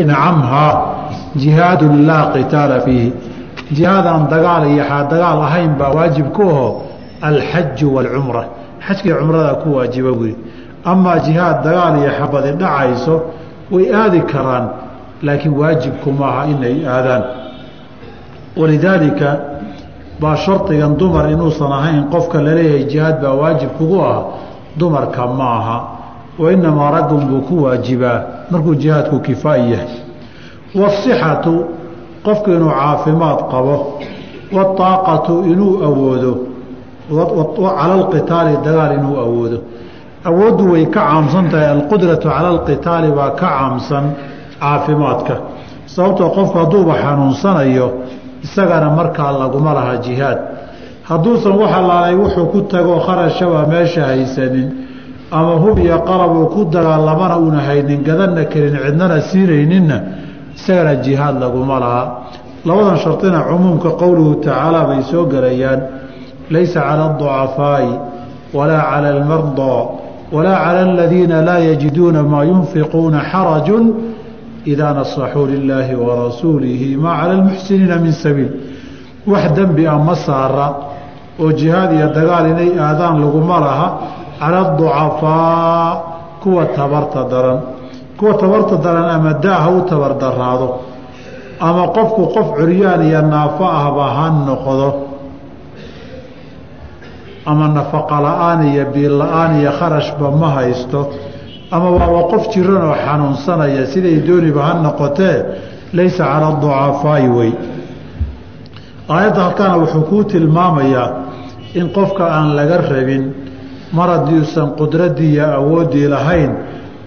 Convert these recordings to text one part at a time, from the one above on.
nacamhaa jihaadun laa qitaala fiihi jihaadaan dagaal iyo dagaal ahayn baa waajib ku aho alxaju waalcumra xajkii cumrada ku waajiba wuri amaa jihaad dagaal iyo xabadi dhacayso way aadi karaan laakiin waajibku maaha inay aadaan walidaalika baa shardigan dumar inuusan ahayn qofka la leeyahay jihaad baa waajib kugu ah dumarka wa inamaa raggun buu ku waajibaa markuu jihaadku kifaa'i yahay waasixatu qofku inuu caafimaad qabo waaaqatu inuu awoodo cala alqitaali dagaal inuu awoodo awooddu way ka caamsan tahay alqudratu cala alqitaali baa ka caamsan caafimaadka sababtoo qofku hadduuba xanuunsanayo isagana markaa laguma laha jihaad hadduusan wax allaalay wuxuu ku tago kharashaba meesha haysanin ama hub iyo qalab uu ku dagaalamana uuna haynin gadanna karin cidnana siinayninna isagana jihaad laguma laha. Labadan shardina cumuumka qowluhu tacaala bay soo gelayaan laysa cala aducafaa'i walaa cala almardaa walaa cala aladiina laa yajiduuna maa yunfiquuna xarajun idaa nasaxuu lilaahi warasuulihi maa cala almuxsiniina min sabiil. Wax dembi a ma saara oo jihaad iyo dagaal inay aadaan laguma laha cala aducafaa kuwa tabarta daran kuwa tabarta daran ama daaha u tabar daraado ama qofku qof curyaan iyo naafo ahba ha noqdo ama nafaqa la'aan iyo biil la'aan iyo kharashba ma haysto ama waaba qof jiran oo xanuunsanaya siday dooniba ha noqotee laysa cala aducafaa'i wey aayadda halkaana wuxuu kuu tilmaamayaa in qofka aan laga rabin mar haddiuusan qudraddii iyo awooddii lahayn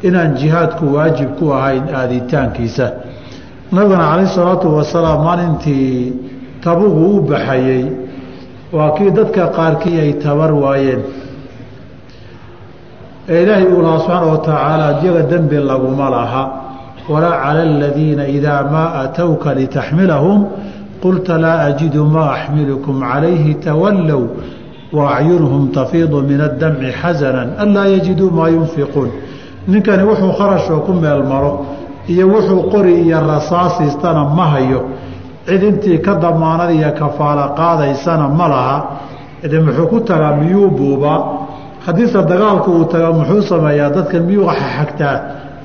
inaan jihaadku waajib ku ahayn aaditaankiisa. Nabigana calayh salaatu wasalaam maalintii tabugu u baxayey waa kii dadka qaarkii ay tabar waayeen. Ee ilaahay uu lahaa subxaana wa tacaala iyaga dembi laguma laha. Walaa cala aladiina idaa maa atowka litaxmilahum qulta laa ajidu maa axmilukum calayhi tawallow wa acyunuhum tafiidu min addamci xasanan anlaa yajiduu maa yunfiquun ninkani wuxuu kharashoo ku meel maro iyo wuxuu qori iyo rasaasiistana ma hayo cid intii ka damaanad iyo kafaalo qaadaysana ma laha de muxuu ku tagaa miyuu buubaa haddiise dagaalku uu taga muxuu sameeyaa dadka miyuu xagtaa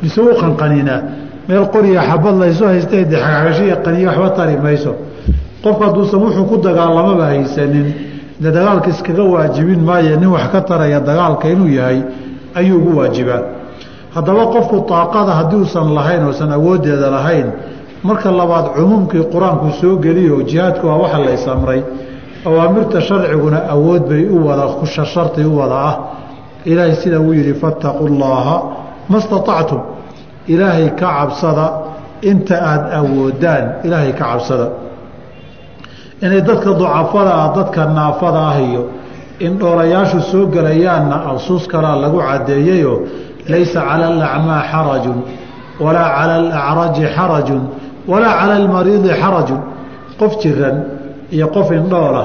mise u qanqaninaa meel qoriya xabad laysu haystay de xagagashiya qaniyo waxba tari mayso qofku hadduusan wuxuu ku dagaalamaba haysanin de dagaalka iskaga waajibin maayo nin wax ka taraya dagaalka inuu yahay ayuu ugu waajibaa haddaba qofku daaqada haddii uusan lahayn oosan awooddeeda lahayn marka labaad cumuumkii qur'aanku soo geliyo jihaadku waa waxa lays amray awaamirta sharciguna awood bay u wada sharti u wada ah. Ilaahay sida uu yidhi fattaquu llaaha ma staطactum ilaahay ka cabsada inta aada awoodaan ilaahay ka cabsada inay dadka ducafada ah dadka naafada ah iyo in dhoolayaashu soo gelayaanna absuus kalaa lagu caddeeyeyoo laysa cala alacmaa xarajun walaa cala alacraji xarajun walaa cala almariidi xarajun. Qof jiran iyo qof indhoola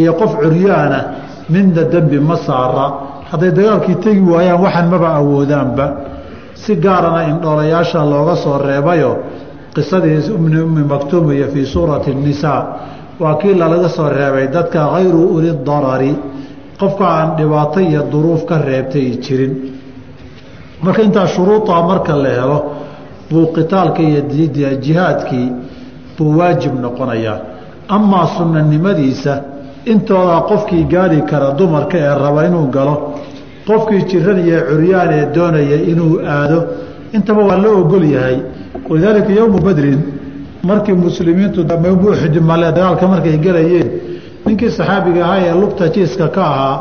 iyo qof curyaana midna dembi ma saara. Hadday dagaalkii tegi waayaan waxan maba awoodaanba. Si gaarana indhoolayaasha looga soo reebayo qisadii umni ummi maktuumiya fii suurati الnisaa waa kii lalaga soo reebay dadka hayru uli darari. Qofka aan dhibaato iyo duruuf ka reebtay jirin. Marka intaa shuruudaa marka la helo buu qitaalka iyo jihaadkii buu waajib noqonayaa amaa sunnanimadiisa intoodaa qofkii gaari kara dumarka ee raba inuu galo qofkii jiran iyo curyaan ee doonaya inuu aado intaba waa la ogol yahay. Walidaalika yowmu badrin markii muslimiintu male dagaalka markay gelayeen ninkii saxaabiga ahaa ee lugta jiiska ka ahaa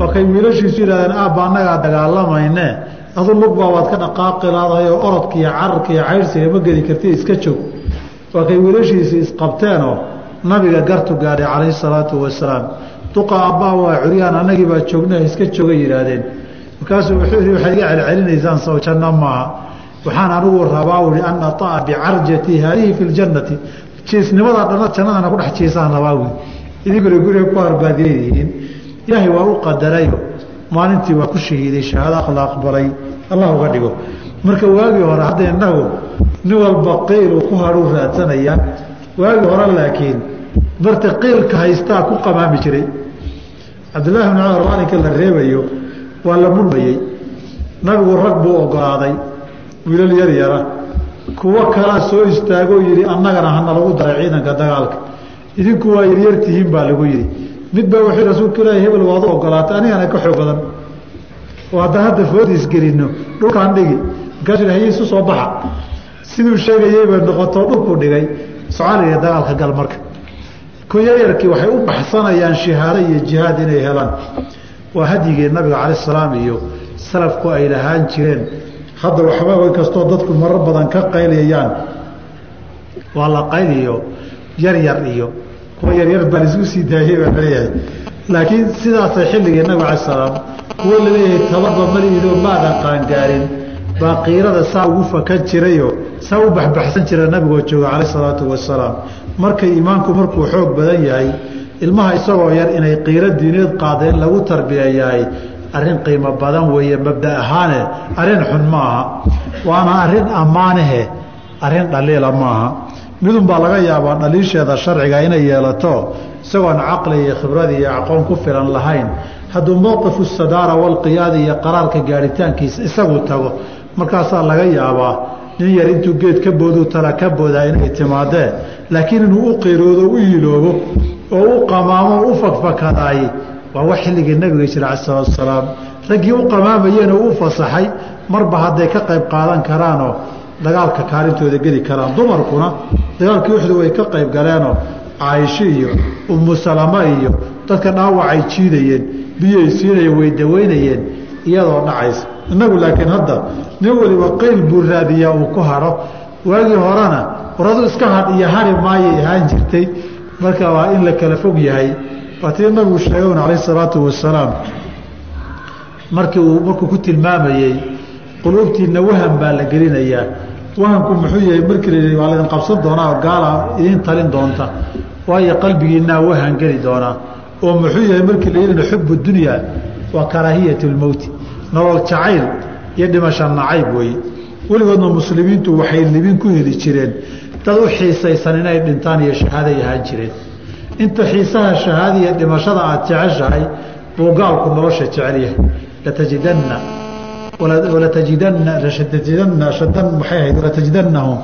waa kay wiilashiisu yidhahdeen aabba annagaa dagaalamayne adu lug baa waad ka dhaqaaqi laadahay oo orodka iyo cayrsiga ma geli karti iska joog waa kay wiilashiisii isqabteenoo nabiga gartu gaadhay calayhi salaatu wasalaam. Duqa abbaa waa curyaan annagii baa joogna iska jooga yidhaahdeen. Markaasuu wuxuu yihi waxaad iga celcelinaysaan soo janno maaha waxaan anigu rabaa ui an aطa'a bicarjati haadihi fi ljannati jiisnimadaa dhanna jannadana ku dhex jiisaan rabaa ui idinkuna guriga ku harbaadiyeyihiin ilaahay waa u qadarayo maalintii waa ku shahiiday shahaado la aqbalay allah uga dhigo. Marka waagii hore hadda innagu nin walba qiiluu ku hadhuu raadsanayaa waagii hore laakiin barta qiilka haystaa ku qamaami jiray. Cabdullaahi bn cumar maalinka la reebayo waa la murmayey nabigu rag buu ogolaaday wiilal yar yara. Kuwo kalaa soo istaagoo yidhi annagana hana lagu daray ciidanka dagaalka. Idinku waa yaryartihiin baa lagu yidhi mid baa wuxuu rasuulka ilaahi hebel waad u ogolaatay anigana ka xoog badan. Oo haddaan hadda foodiis gelinno dhulkaan dhigi markaasuu haye isu soo baxa. Siduu sheegayey bay noqoto dhulkuu dhigay socaaliya dagaalka gal marka. Ku yaryarkii waxay u baxsanayaan shihaado iyo jihaad inay helaan. Waa hadyigii nabiga cala salaam iyo salafku ay lahaan jireen hadda waxba inkastoo dadku marar badan ka qayliyayaan waa la qayliyo yaryar iyo kuwa yaryar baa la isku sii daayey baa la leeyahay laakiin sidaasay xilligii nabiga cala salaam kuwo la leeyahay tabarba maliidoo maadan qaangaarin. Baa qiirada saa ugu fakan jirayo saa u baxbaxsan jira nabigoo jooga calayh salaatu wasalaam markay iimaanku markuu xoog badan yahay ilmaha isagoo yar inay qiiro diineed qaadeen lagu tarbiyayahay arrin qiimo badan weeye mabda ahaane arrin xun maaha. Waana arrin ammaanahe arrin dhaliila maaha. Midun baa laga yaabaa dhaliisheeda sharciga inay yeelato isagoon caqli iyo khibrad iyo aqoon ku filan lahayn. Hadduu mowqifu sadaara walqiyaada iyo qaraarka gaadhitaankiisa isagu tago markaasaa laga yaabaa nin yar intuu geed ka booduu tala ka boodaa inay timaadee. Laakiin inuu u qiroodo u yiloobo oo u qamaamo u fakfakadaay waa wax xilligii nabiga jira cala salatu wasalaam raggii u qamaamayeen oo u fasaxay marba hadday ka qayb qaadan karaanoo dagaalka kaalintooda geli karaan. Dumarkuna dagaalkii uxdu way ka qayb galeenoo caaisho iyo umu salama iyo dadka dhaawacay jiidayeen biyay siinayeen way daweynayeen iyadoo dhacaysa. Innagu laakiin hadda nin waliba qayl buu raadiyaa uu ku hadho waagii horena waradu iska hadh iyo hari maayay ahaan jirtay. Marka waa in la kala fog yahay waa tii nabigu sheegan calayh salaatu wasalaam markii uu markuu ku tilmaamayey quluubtiina wahan baa la gelinayaa. Wahanku muxuu yahay markii la yidhi waa laydin qabsan doonaa oo gaala idiin talin doonta. Waayo qalbigiinaa wahan geli doonaa. Oo muxuu yahay markii la yidhi xubu dunya waa karaahiyat lmowti nolol jacayl iyo dhimasha nacayb weeye weligoodna muslimiintu waxay libin ku heli jireen dad u xiisaysan inay dhintaan iyo shahaaday ahaan jireen inta xiisaha shahaada iyo dhimashada aada jeceshahay buu gaalku nolosha jecel yahay. Latajidanna latajidanahum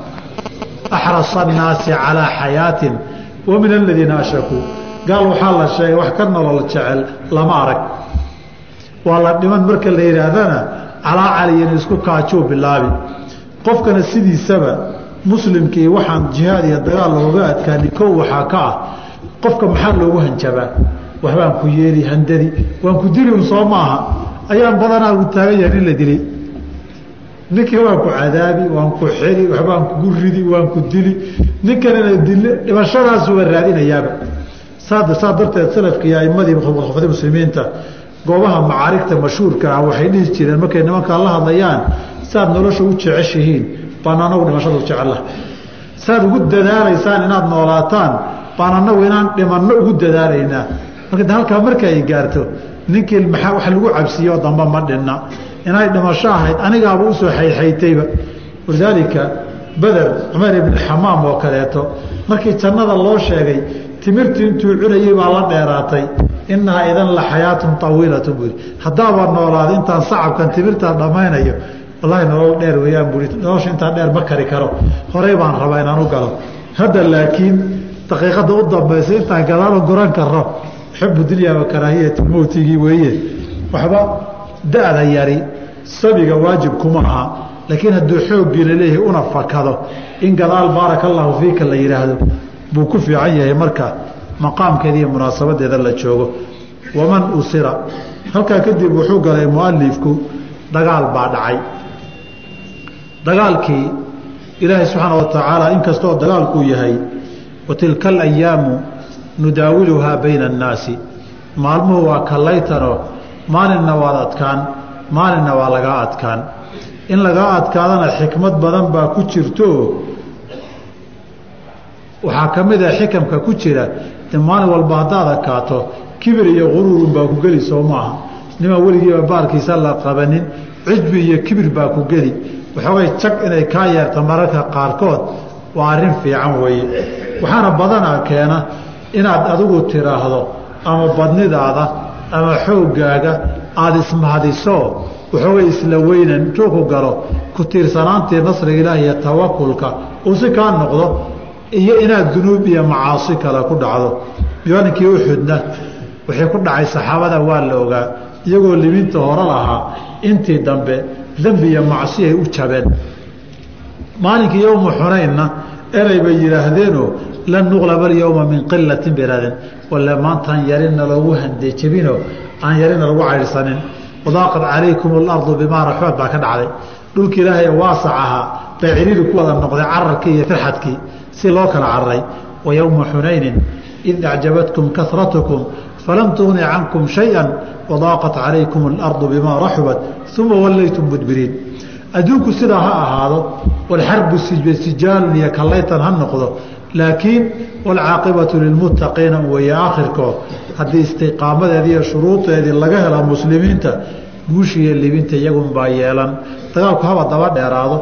axrasa annaasi calaa xayaatin wa aladiina ashrakuu. Gaal waxaa la sheegay wax ka nolol jecel lama arag. Waa la dhiman marka la yidhaahdana calaa caliyan isku kaajuu bilaabi qofkana sidiisaba muslimkii waxaan jihaad iyo dagaal looga adkaani kow waxaa ka ah qofka maxaa loogu hanjabaa? Waxbaan ku yeeli handadi. Waan ku dili un soo maaha. Ayaan badanaa u taagan yahay in la dili ninkii waan ku cadaabi waan ku xeli waxbaan kugu ridi waan ku dili. Ninkanina dil dhimashadaasuba raadinayaaba. Saa saa darteed salafkii aimadii khufadii muslimiinta goobaha macaarigta mashhuurka ah waxay dhihi jireen markay nimankaa la hadlayaan saaad nolosha u jeceshihiin. Baan anagu dhimashada u jecela saaad ugu dadaalaysaan inaad noolaataan baan anagu inaan dhimanno ugu dadaalaynaa. Marka halkaa marka ay gaarto ninkii maxaa wax lagu cabsiiyo damba ma dhinna. Inay dhimasho ahayd anigaaba u soo xayxaytayba walidaalika beder cumar ibni xamaam oo kaleeto. Markii jannada loo sheegay timirtii intuu cunayey baa la dheeraatay. Inahaa idan la xayaatun awiilatu buui haddaaba noolaada intaan sacabkan timirtaa dhammaynayo wallaahi nolol dheer weeyaan buui nolosha intaa dheer ma kari karo. Horey baan rabaa inaan u galo. Hadda laakiin daqiiqadda u dambaysa intaan gadaalo goran karno xubu dunya wa karaahiyat mowtigii weeye. Waxba da-da yari sabiga waajib kuma aha. Laakiin hadduu xooggiina leeyahay una fakado in gadaal baaraka allaahu fiika la yidhaahdo buu ku fiican yahay marka maqaamkeeda munaasabadeeda la joogo. Waman usira halkaa kadib wuxuu galay mualifku dagaal baa dhacay. Dagaalkii ilaahay subxaana wa tacaala inkastoo dagaalkuu yahay wa tilka alayaamu nudaawiluhaa bayna annaasi. Maalmuhu waa kallaytanoo maalinna waad adkaan maalinna waa lagaa adkaan. In lagaa adkaadana xikmad badan baa ku jirto waxaa ka mid a xikamka ku jira de maalin walba haddaad adkaato kibir iyo quruurun baa ku geli soo maaha nimaan weligiiba baarkiisa la qabanin cijbi iyo kibir baa ku geli. Waxoogay jag inay kaa yeerto mararka qaarkood waa arrin fiican weeye waxaana badanaa keena inaad adigu tiraahdo ama badnidaada ama xooggaaga aada ismahadiso waxoogay isla weynan intuu ku galo ku tiirsanaantii nasriga ilaah iyo tawakulka uu si kaa noqdo iyo inaad dunuub iyo macaasi kale ku dhacdo. Nimankii uxudna wixii ku dhacay saxaabada waa la ogaa iyagoo liminta hore lahaa intii dambe dembi iyo macsi ay u jabeen. Maalinkii yowma xunaynna erey bay yidhaahdeenoo lan nuqlaba alyowma min qilatin bay ihahdeen walle maantaan yarina loogu handeejabinoo aan yarina lagu caydhsanin wadaaqad calaykum alardu bimaa raxuad baa ka dhacday. Dhulki ilaahay waasac ahaa bay ciriiri ku wada noqday cararkii iyo firxadkii si loo kala cararay wa xunaynin id acjabatkum karatukum falam tugni cankum shaya wadaaqat calaykum alardu bimaa raxubat uma wallaytum mudbiriin adduunku sidaa ha ahaado walxarbu sijaalun iyo kallaytan ha noqdo laakiin walcaaqibatu lilmuttaqiina weeye aakhirkood. Haddii istiqaamadeedii iyo shuruudeedii laga hela muslimiinta guushiiyo libinta iyagunbaa yeelan. Dagaalku haba daba dheeraado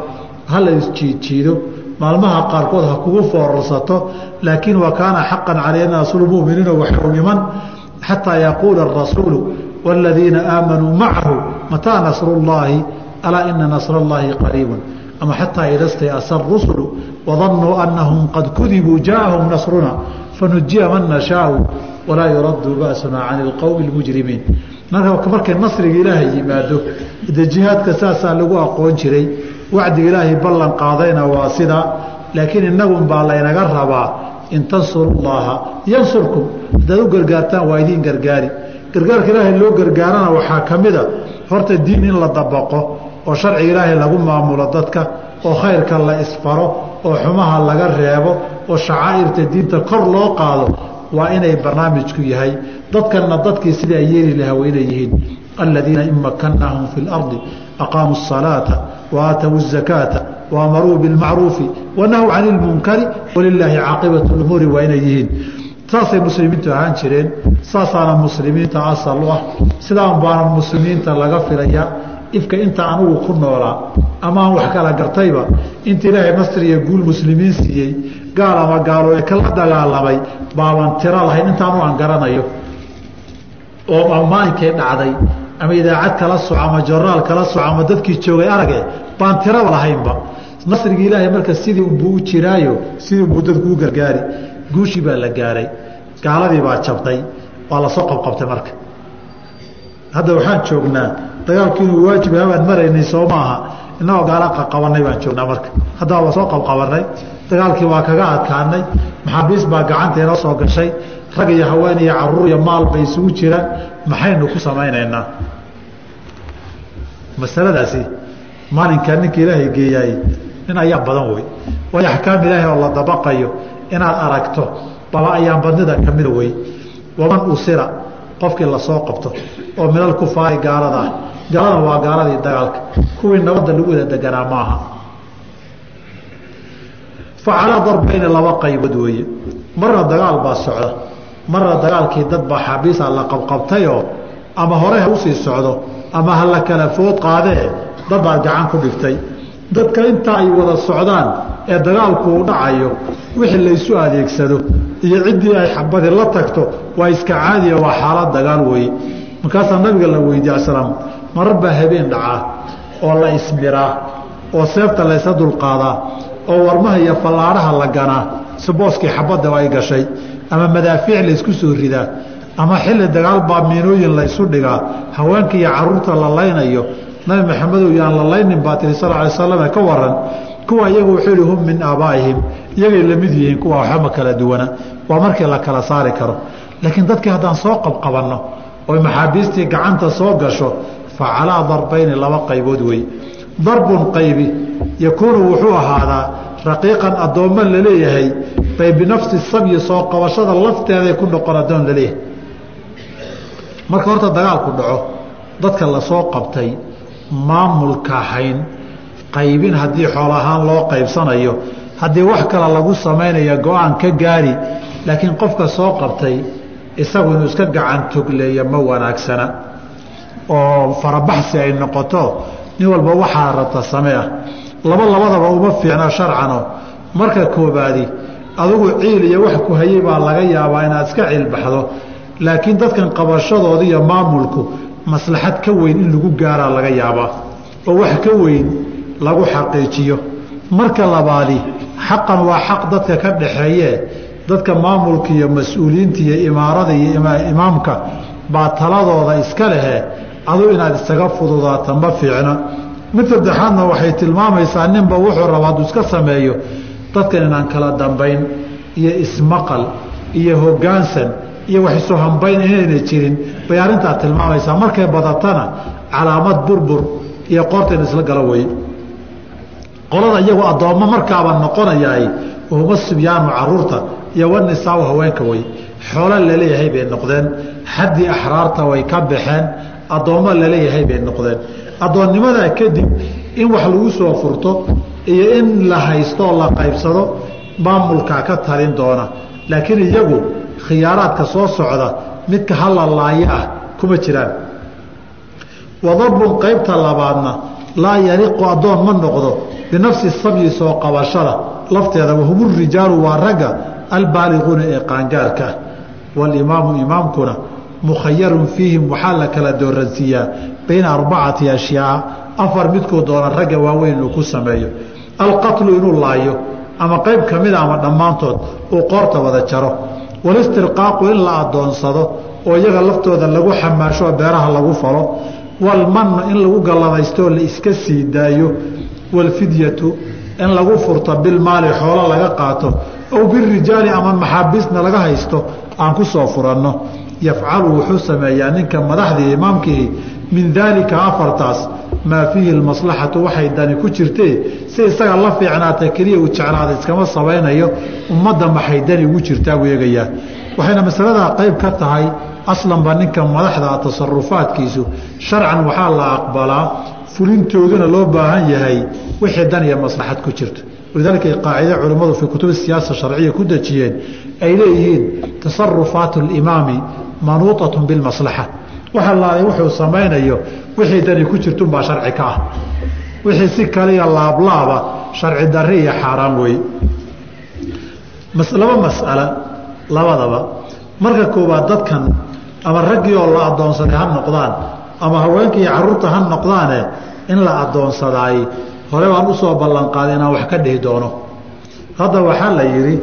ha la isjiidjiido maalmaha qaarkood ha kugu foorarsato laakiin wa kaana xaqan calayna nasrulmuminiina waxau iman xataa yaquula arasuulu waaladiina aamanuu macahu mataa nasru llaahi alaa ina nasr اllahi qariibun ama xataa idastayasa rusulu wadanuu anahum qad kudibuu jaaahum nasruna fanujiya man nashaau walaa yuraddu ba'suna can ilqowmi اlmujrimiin marka markay nasriga ilaahay yimaado de jihaadka saasaa lagu aqoon jiray wacdiga ilaahay ballan qaadayna waa sidaa laakiin innagun baa laynaga rabaa in tansuru llaha yansurkum haddaad u gargaartaan waa idiin gargaari gargaarka ilaahay loo gargaarana waxaa ka mida horta diin in la dabaqo oo sharciga ilaahay lagu maamulo dadka oo khayrka la isfaro oo xumaha laga reebo oo shacaa'irta diinta kor loo qaado waa inay barnaamijku yahay dadkanna dadkii sidai ay yeeli lahaa waa inay yihiin aladiina in makannaahum fi اlardi aqaamuu الsalaata wa aatow الzakaata wa amaruu biاlmacruufi wanahw can اlmunkari walilaahi caaqibatu اumuuri waa inay yihiin saasay muslimiintu ahaan jireen saasaana muslimiinta asal u ah sidaan baana muslimiinta laga filaya ifka inta anugu ku noolaa ama aan wax kala gartayba inta ilaahay nasri iyo guul muslimiin siiyey gaal ama gaalo ee kala dagaalamay baaban tiro lahayn intaanu aan garanayo. Oo maalinkay dhacday ama idaacad kala soco ama joraal kala soco ama dadkii joogay arage baan tiraba lahaynba. Nasrigii ilaahay marka sidii unbuu u jiraayo sidii unbuu dadku u gargaari guushii baa la gaaray gaaladii baa jabtay waa la soo qabqabtay marka. Hadda waxaan joognaa dagaalku inuu waajib habaan maraynay soo maaha. Inagoo gaala qaqabanay baan joognaa marka. Haddaba waa soo qabqabanay dagaalkii waa kaga adkaanay. Maxaabiis baa gacanta inoo soo gashay. Rag iyo haween iyo carruur iyo maal bay isugu jiraan. Maxaynu ku samaynaynaa? Masaladaasi maalinkaa ninka ilaahay geeyaay nin ayaa badan wey waayo axkaam ilaahay oo la dabaqayo inaad aragto baba ayaan badnida ka mida wey waman usira qofkii la soo qabto oo minal kufaari gaalada ah gaalada waa gaaladii dagaalka. Kuwii nabadda lagu wada deganaa maaha. Fa calaa darbayni laba qaybood weeye. Marna dagaal baa socda. Marna dagaalkii dad baa la qabqabtayoo ama hore ha u sii socdo ama ha la kala food qaadee dad baad gacan ku dhigtay dadka intaa ay wada socdaan ee dagaalku uu dhacayo wixii laysu adeegsado iyo ciddii ay xabadi la tagto waa iska caadiya waa xaalad dagaal weeye. Markaasaa nabiga la weydiye aslaam marar baa habeen dhacaa oo la ismiraa oo seefta laysa dulqaadaa oo warmaha iyo fallaadhaha la ganaa si booskii xabadda ay gashay ama madaafiic laysku soo ridaa ama xilli dagaal baa miinooyin laysu dhigaa haweenka iyo carruurta la laynayo nabi maxamedow yaan la laynin baa tiri sal alay slam ka waran kuwa iyagu wuxuu yihi hum min aabaa'ihim iyagay la mid yihiin kuwa waxba kala duwana waa markii la kala saari karo. Laakiin dadkii haddaan soo qabqabanno oy maxaabiistii gacanta soo gasho fa calaa darbayni laba qaybood wey darbun qaybi yakuunu wuxuu ahaadaa raqiiqan addoommo la leeyahay bay binafsi sabyi soo qabashada lafteeday ku noqon addoon la leeyahay marka horta dagaalku dhaco dadka la soo qabtay maamulka hayn qaybin haddii xool ahaan loo qaybsanayo haddii wax kale lagu samaynayo go'aan ka gaari laakiin qofka soo qabtay isagu inuu iska gacan togleeyo ma wanaagsana oo farabaxsi ay noqoto nin walba waxaa rabta same ah. Laba labadaba uma fiicna sharcano. Marka koobaadi adigu ciil iyo wax ku hayay baa laga yaabaa inaad iska ciilbaxdo laakiin dadkan qabashadooda iyo maamulku maslaxad ka weyn in lagu gaaraa laga yaabaa. Oo wax ka weyn lagu xaqiijiyo. Marka labaadi xaqan waa xaq dadka ka dhaxeeyee dadka maamulka iyo mas'uuliyiinta iyo imaarada iyo imaamka baa taladooda iska lehe adu inaad isaga fududaata ma fiicna. Mid saddexaadna waxay tilmaamaysaa ninba wuxuu raba hadduu iska sameeyo dadkan inaan kala dambayn iyo ismaqal iyo hoggaansan iyo wax isu hambayn inayna jirin. Bay arrintaa tilmaamaysaa. Markay badatana calaamad burbur iyo qoorta in isla galo wey qolada iyagu addoommo markaaba noqonayaay wahuma sibyaanu carruurta iyo wanisaau haweenka wey xoolo la leeyahay bay noqdeen. Xaddii axraarta way ka baxeen addoommo la leeyahay bay noqdeen. Addoonnimadaa kadib in wax lagu soo furto iyo in la haysto oo la qaybsado maamulkaa ka talin doona. Laakiin iyagu khiyaaraadka soo socda midka halalaayo ah kuma jiraan. Wadarbun qaybta labaadna laa yaliqu addoon ma noqdo binafsi sabyi soo qabashada. Lafteeda wahumu rijaalu waa ragga albaaliquuna ee qaangaarka. Walimaamu imaamkuna mukhayarun fiihim waxaa la kala dooransiiyaa bayna arbacati ashyaa afar midkuu doona ragga waaweyn inuu ku sameeyo. Alqatlu inuu laayo ama qayb ka mida ama dhammaantood uu qoorta wada jaro. Walistirqaaqu in la adoonsado oo iyaga laftooda lagu xamaasho oo beeraha lagu falo. Walmannu in lagu galladaystooo la iska sii daayo. Walfidyatu in lagu furto bilmaali xoolo laga qaato. Ow birijaali ama maxaabiisna laga haysto aan ku soo furanno yafcalu wuxuu sameeyaa ninka madaxdii imaamkiihi min daalika afartaas maa fiihi lmaslaxatu waxay dani ku jirtee si isaga la fiicnaata keliya uu jeclaada iskama sabaynayo ummadda maxay dani ugu jirtaa buu eegayaa. Waxayna masaladaa qayb ka tahay aslanba ninka madaxda tasarufaadkiisu sharcan waxaa la aqbalaa fulintooduna loo baahan yahay wixii dan iyo maslaxad ku jirto. Walidaalika ay qaacide fii kutubi siyaasa sharciya ku dejiyeen ay leeyihiin tasarufaat alimaami manuuطatun bilmaslaxa waxa laaday wuxuu samaynayo wixii dani ku jirtunbaa sharci ka ah. Wixii si kaliya laablaaba sharci darri iyo xaaraan weeye laba mas'ala labadaba. Marka koowaad dadkan ama raggii oo la addoonsaday ha noqdaan ama haweenka iyo carruurta ha noqdaane in la addoonsadaay hore baan u soo ballanqaaday inaan wax ka dhihi doono. Hadda waxaa la yidhi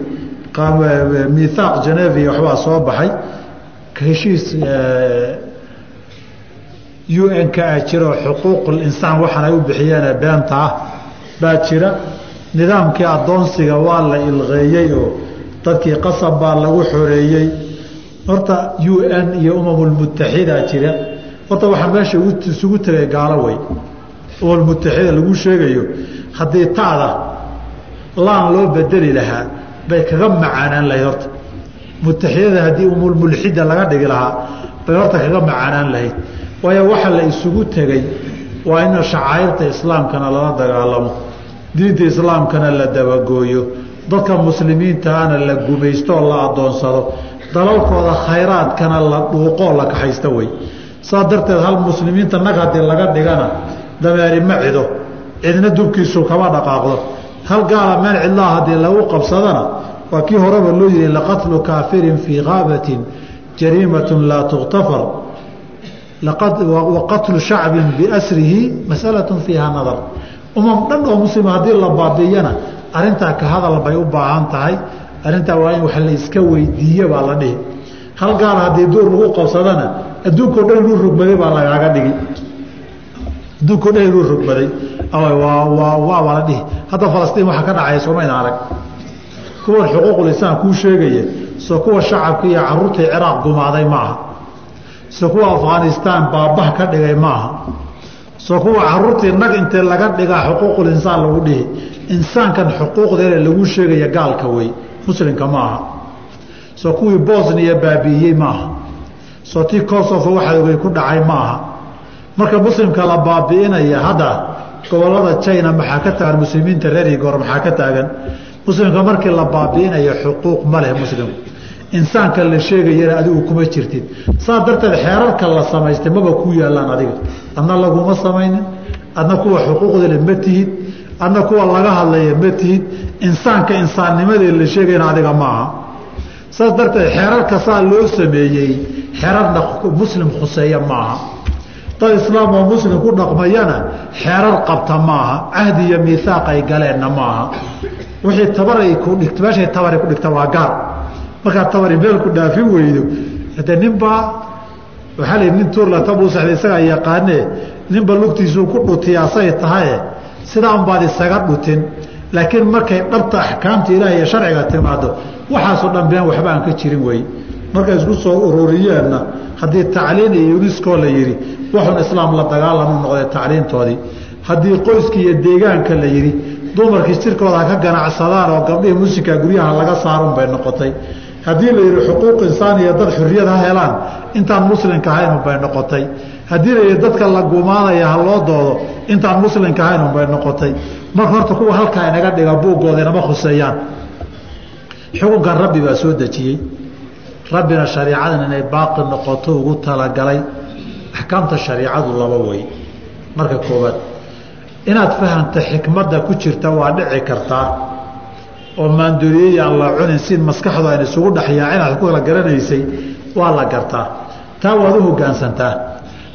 miihaaq genevi waxbaa soo baxay heshiis u n-ka ah jiro xuquuqulinsaan waxaan ay u bixiyeene beenta ah baa jira. Nidaamkii addoonsiga waa la ilqeeyey oo dadkii qasab baa lagu xoreeyey. Horta u n iyo umamulmutaxida jira. Horta waxaa meesha isugu tegay gaalo wey umamulmutaxida lagu sheegayo haddii taada laan loo bedeli lahaa bay kaga macaanaan lahayd horta mutaxidada haddii umulmulxida laga dhigi lahaa bay horta kaga macaanaan lahayd. Waayo waxa la isugu tegey waa in shacairta islaamkana lala dagaalamo diinta islaamkana la dabagooyo dadka muslimiintaana la gumaysto oo la adoonsado dalalkooda khayraadkana la dhuuqoo la kaxaysta wey saa darteed hal muslimiinta nag haddii laga dhigana dameeri ma cido cidna dubkiisu kama dhaqaaqdo. Hal gaala meel cidlaha haddii lagu qabsadana waa kii horeba loo yihi laqatlu kaafirin fii kaabatin jariimatun laa tukhtafar waqatlu shacbin biasrihi masalatun fiiha nadar. Umam dhan oo muslima haddii la baabiiyana arintaa ka hadal bay u baahan tahay. Arintaa waa in wax la iska weydiiye baa la dhihi. Hal gaal haddii duur lagu qabsadana adduunkao dhan inuu rogmaday baa lagaaga dhigi. Adduunkao dhan inuu rogmaday waabaa la dhihi. Hadda falastiin waxaa ka dhacaya somayna arag kuwan xuquuqulisaan kuu sheegaya soo kuwa shacabka iyo caruurtai ciraaq gumaaday ma aha soo kuwa afghanistaan baabah ka dhigay ma aha soo kuwa caruurtii nag intee laga dhigaa xuquuqulinsaan lagu dhihi insaankan xuquuqdeena lagu sheegaya gaalka wey muslimka ma aha soo kuwii bosniya baabi'iyey ma aha soo tii kosovo waxaogay ku dhacay ma aha marka muslimka la baabi'inaya hadda gobollada china maxaa ka taagan muslimiinta reer goor maxaa ka taagan muslimka markii la baabi'inayo xuquuq ma leh muslimku. Insaanka la sheegayana adigu kuma jirtid. Saa darteed xeerarka la samaystay maba kuu yaallaan adiga. Adna laguma samaynin adna kuwa xuquuqdale ma tihid adna kuwa laga hadlaya ma tihid. Insaanka insaannimadee la sheegayna adiga ma aha. Saas darteed xeerarka saa loo sameeyey xerarna muslim khuseeya maaha dad islaam oo muslim ku dhaqmayana xeerar qabta maaha cahdi iyo miihaaq ay galeenna maaha wixii tabaray ku dhigt meeshay tabari ku dhigta waa gaar. Markaad tabari meel ku dhaafin weydo. Hade ninbaa waxaa la nin tuurla tabuu saxda isagaa yaqaanee ninba lugtiisuu ku dhutiyaa say tahaye sidaan baad isaga dhutin. Laakiin markay dhabta axkaamta ilaah iyo sharciga timaado waxaasoo dhan been waxba aan ka jirin wey. Markay isku soo ururiyeenna haddii tacliin iyo unisco la yidhi waxun islaam la dagaalamu noqday tacliintoodii. Haddii qoyskii iyo deegaanka la yidhi dumarkii jirkooda ka ganacsadaan oo gabdhihii musika guryaha laga saarun bay noqotay. Haddii la yidhi xuquuq insaan iyo dad xurriyad ha helaan intaan muslimka ahaynun bay noqotay. Haddii la yidhi dadka la gumaanaya ha loo doodo intaan muslimka ahaynun bay noqotay. Marka horta kuwa halkaa inaga dhiga buuggooda inama khuseeyaan. Xukunkan rabbi baa soo dejiyey. Rabbina shariicadan inay baaqi noqoto ugu talagalay. Axkaamta shariicadu laba wey marka koowaad inaad fahamta xikmadda ku jirta waa dhici kartaa oo maandooriyey aan la cunin si maskaxdu ayna isugu dhexyaacin aad ku kala garanaysay waa la gartaa. Taa waad u hoggaansantaa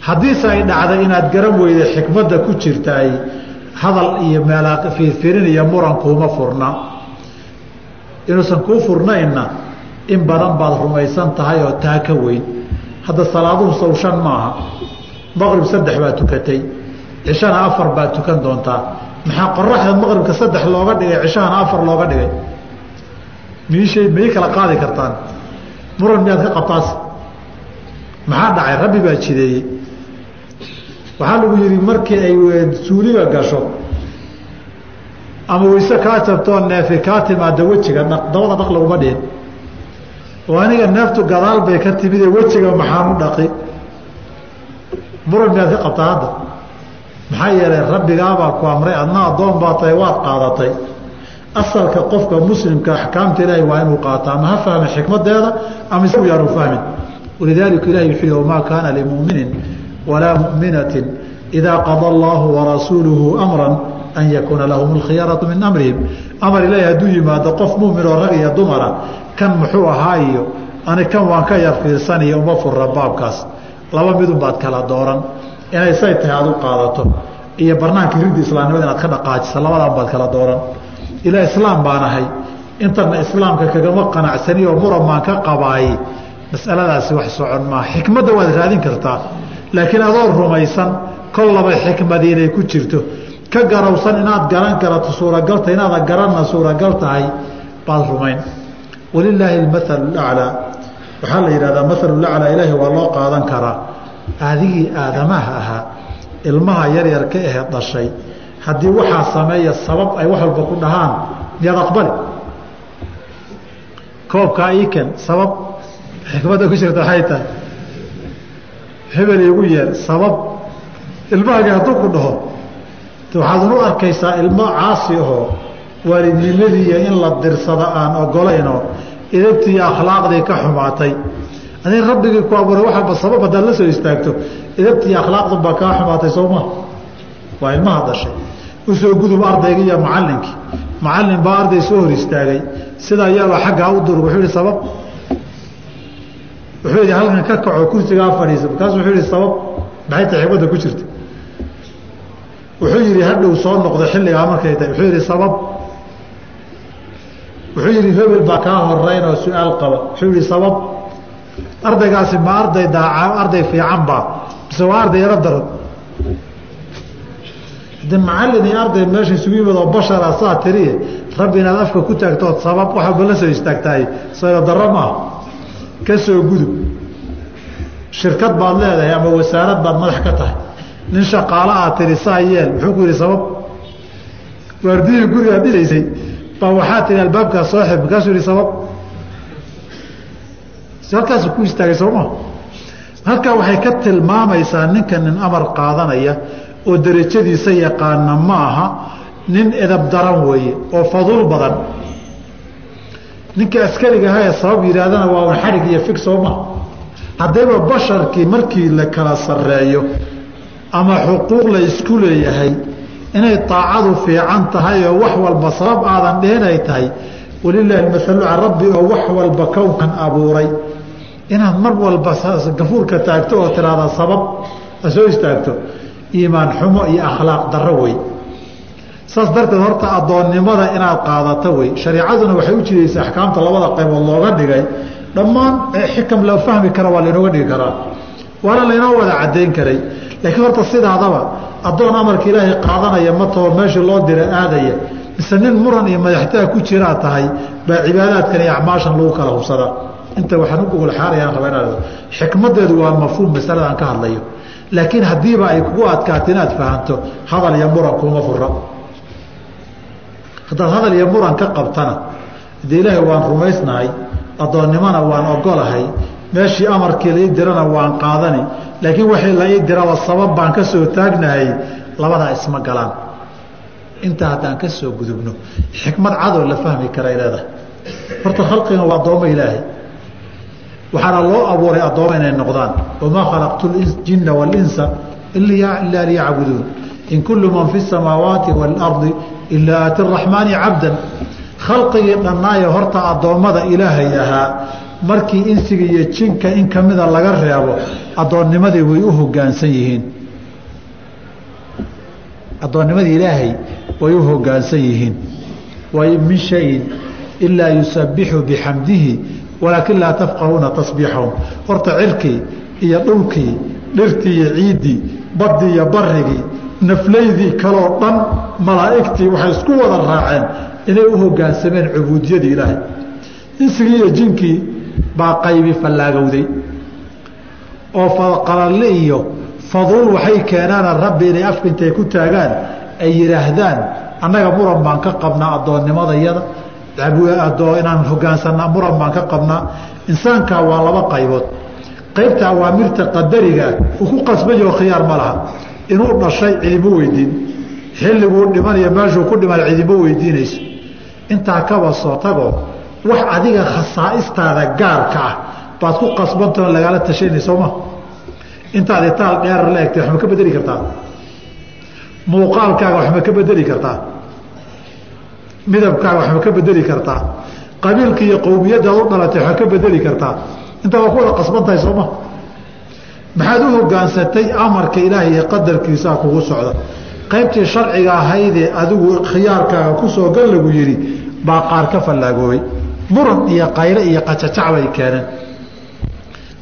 haddiise ay dhacday inaad garan weyda xikmadda ku jirtaay hadal iyo meelaa fiirfirin iyo muran kuuma furna. Inuusan kuu furnaynna in badan baad rumaysan tahay oo taa ka weyn. Hadda salaaduhu sow shan maaha maqrib saddex baa tukatay cishana afar baad tukan doontaa maxaa qoraxda maqribka saddex looga dhigay cishahana afar looga dhigay? Miishay miyay kala qaadi kartaan? Muran miyaad ka qabtaas? Maxaa dhacay? Rabbi baa jideeyey waxaa lagu yidhi markii ay suuliga gasho ama wayse kaa jabtoo neefi kaa timaada wejiga dhaq dabada dhaq laguma dhihin. Oo aniga neeftu gadaal bay ka timidee wejiga maxaan u dhaqi. Muran miyaad ka qabtaa hadda maxaa yeelay rabbigaabaa ku amray adna addoon baa tahay waad qaadatay. Asalka qofka muslimka axkaamta ilaahay waa inuu qaato ama ha fahme xikmadeeda ama isagu yaanu fahmin. Walidaalika ilahi wuxuu yihi wamaa kaana limuminin walaa muminatin idaa qada allaahu warasuuluhu amran an yakuuna lahum alkhiyaratu min amrihim. Amar ilaahi hadduu yimaado qof mumin oo rag iyo dumara kan muxuu ahaa iyo ani kan waan ka yar uma furra baabkaas. Laba midun baad kala dooran inay say tahay aad u qaadato iyo barnaamka ridda islaamnimada inaad ka dhaqaajiso labadan baad kala dooran. Ilaa islaam baan ahay. Intana islaamka kagama qanacsani oo muran ka qabaay. Masaladaasi wax socon maa xikmadda waad raadin kartaa. Laakiin adoo rumaysan kol laba xikmadii inay ku jirto. Ka garawsan inaad garan karato suuragalta inaada garanna suuragal tahay baad rumayn. Walilaahi almathalu laclaa waxaa la yidhahdaa mathalu laclaa ilaahi waa loo qaadan karaa adigii aadamaha ahaa ilmaha yaryarka ahe dhashay. Haddii waxaa sameeya sabab ay wax walba ku dhahaan miyaad aqbali? Koobkaa iiken sabab xikmadda ku jirta waxay tahay. Hebel iigu yeer sabab ilmahagi hadduu ku dhaho. Waxaad unu arkaysaa ilmo caasi ahoo waalidnimadiiyo in la dirsado aan ogolaynoo idabtii akhlaaqdii ka xumaatay adig rabbigii ku abuuray waxaba sabab haddaad la soo istaagto idabtii akhlaaqdunbaa kaa xumaatay soo maha waa ilmaha dhashay u soo gudub ardayga iyo macalinkii macalin baa arday soo hor istaagay. Sidaa iyaloo xaggaa u durug wuxuu yihi sabab? Wuxuu yidhi halkan ka kaco kursigaa fadhiisa markaasu wuxuu yihi sabab maxay tahay xikmadda ku jirta. Wuxuu yidhi hadhow soo noqda xilligaa markay tahay. Wuxuu yidhi sabab? Wuxuu yidhi hebel baa kaa horeyn oo su'aal qaba. Wuxuu yihi sabab ardaygaasi ma arday daaca arday fiican baa mise waa arday yaro daran. De macallin iyo arday meesha isugu yimid oo bashara saa tiriye rabbi inaad afka ku taagtood sabab wax walba la soo istaagtahay saydo darro maaha. Ka soo gudub shirkad baad leedahay ama wasaarad baad madax ka tahay. Nin shaqaalo aad tiri saa yeel muxuu ku yidhi sabab? Waardiyihii gurigaad dhilaysay baa waxaa tihi albaabkaas soo xib markaasuu yihi sabab halkaasu ku istaagay soo maa halkaa waxay ka tilmaamaysaa ninka nin amar qaadanaya oo derajadiisa yaqaana ma aha nin edab daran weeye oo faduul badan. Ninka askariga aha sabab yidhaahdana waa un xadhig iyo fig soo maha haddayba basharkii markii la kala sarreeyo ama xuquuq la isku leeyahay inay taacadu fiican tahay oo wax walba sabab aadan dhihinay tahay walilaahi masalu can rabbi oo wax walba kownkan abuuray inaad mar walba gafuurka taagto oo tiraahda sabab soo istaagto iimaan xumo iyo akhlaaq darro wey. Saas darteed horta addoonnimada inaad qaadato wey. Shareicaduna waxay u jidaysa axkaamta labada qaybood looga dhigay. Dhammaan xikam la fahmi kara waa laynooga dhigi karaa. Waana laynoo wada cadayn karay. Laakiin horta sidaadaba addoon amarka ilaahay qaadanaya matoo meeshii loo dira aadaya. Mise nin muran iyo madaxtaha ku jiraa tahay baa cibaadaadkan iyo acmaashan lagu kala hubsadaa inta waxaan u gogolxaarayaan raba inaad xikmadeedu waa mafhuum masaladaan ka hadlayo. Laakiin haddiiba ay kugu adkaato inaad fahanto hadal iyo muran kuma fura haddaad hadal iyo muran ka qabtana dee ilaahay waan rumaysnahay addoonnimona waan ogolahay meeshii amarkii lai dirana waan qaadani laakiin wixii la ii diraba sabab baan ka soo taagnahay labadaa isma galaan. Intaa haddaan ka soo gudubno xikmad cadoo la fahmi karay leedahay. Horta khalqiga waa addoommo ilaahay waxaana loo abuuray addoommo inay noqdaan. Wamaa khalaqtu ljinna waalinsa ilaa liyacbuduun. In kullu man fi samaawaati waalardi ilaa aati raxmaani cabdan. Khalqigii dhannaayo horta addoommada ilaahay ahaa. Markii insiga iyo jinka in kamida laga reebo addoonnimadii way u hogaansan yihiin. Addoonnimadii ilaahay way u hogaansan yihiin. Min shayin ilaa yusabixu bixamdihi walaakin laa tafqahuuna tasbiixahum. Horta cirkii iyo dhulkii dhirtii iyo ciiddii baddii iyo barigii naflaydii kaloo dhan malaa'igtii waxay isku wada raaceen inay u hogaansameen cubuudiyadii ilaahay. Insigii iyo jinkii baa qaybi fallaagowday. Oo qalalle iyo faduul waxay keenaana rabbi inay afka intay ku taagaan ay yidhaahdaan annaga muran baan ka qabnaa addoonnimadayada inaan hogaansanaa muran baan ka qabnaa. Insaankaa waa laba qaybood. Qaybta awaamirta qadarigaa uu ku qasbayo khiyaar ma laha. Inuu dhashay cidimo weydiin xilliguu dhimanayo meeshuu ku dhiman cidimo weydiinayso intaa kaba soo tagoo wax adiga khasaa'istaada gaarka ah baad ku qasbantaoo lagaala tashanay sooma intaad itaal dheer la egtay wax ma ka bedeli kartaa? Muuqaalkaaga wax ka bedeli kartaa midabkaaga wax ma ka bedeli kartaa. Qabiilka iyo qowmiyaddaad u dhalatay wax ma ka bedeli kartaa. Intaa waa ku qasbantahay sooma maxaad u hogaansatay amarka ilaahay iyo qadarkiisaa kugu socda qaybtii sharciga ahaydee adigu khiyaarkaaga ku soo gal lagu yidhi baa qaar ka fallaagoobay muran iyo qayle iyo qajajac bay keeneen.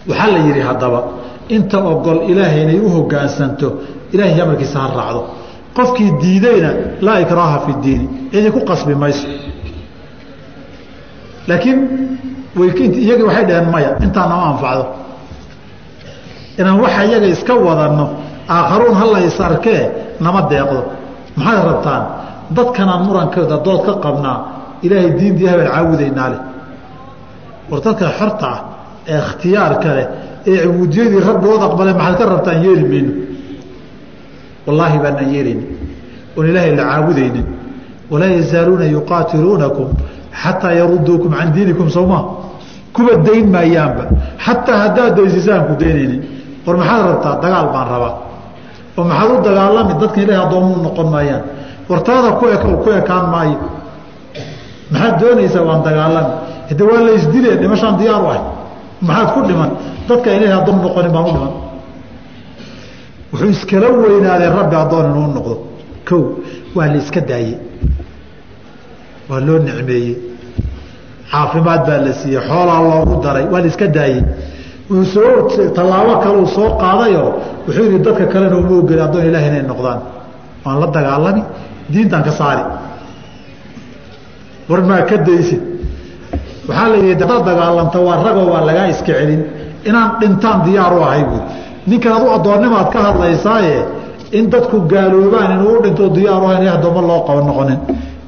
Waxaa la yidhi haddaba inta ogol ilaahay inay u hogaansanto ilahay amarkiisa ha raacdo qofkii diidayna laa ikraaha fi diini cidi ku qasbi mayso. Laakiin iyagii waxay dhaheen maya intaa nama anfacdo. Inaan waxa iyaga iska wadanno aakharuun hala is arkee nama deeqdo. Maxaad rabtaan? Dadkanaan murankooda dood ka qabnaa ilaahay diintii habeen caabudaynaa leh. War dadka xorta ah ee ikhtiyaarka leh ee cubuudiyadii rabbigood aqbalay maxaad ka rabtaan yeeli mayno wallaahi baanaan yeelaynin oon ilaahay la caabudaynin walaa yazaaluuna yuqaatiluunakum xataa yaruduukum can diinikum sowma kuba dayn maayaanba. Xataa haddaad daysisaan ku daynaynin war maxaad rabtaa dagaal baan rabaa oo maxaad u dagaalami dadkan ilahay addoommuu noqon maayaan. Wartaada ku ek ku ekaan maayo. Maxaad doonaysaa waan dagaalami hade waa laysdile dhimashaan diyaaru ahay. Maxaad ku dhiman. Dadka ilahay addoon noqonin baan u dhiman wuxuu iskala weynaaday rabbi addoon inuu noqdo. Kow waa la iska daayey. Waa loo nicmeeyey. Caafimaad baa la siiyey. Xoolaa loogu daray. Waa la iska daayey. Soo tallaabo kaleu soo qaadayoo wuxuu yidhi dadka kalena uma ogeli addoon ilahi inay noqdaan. Waan la dagaalami. Diintaan ka saari. War maa ka daysid. Waxaa la yidhi dagaalanta waa ragoo waa lagaa iska celin. Inaan dhintaan diyaar u ahay buui ninkan adu addoonnimaad ka hadlaysaaye in dadku gaaloobaan inuu u dhinto diyaaru ahayn addoommo loo qaba noqonin.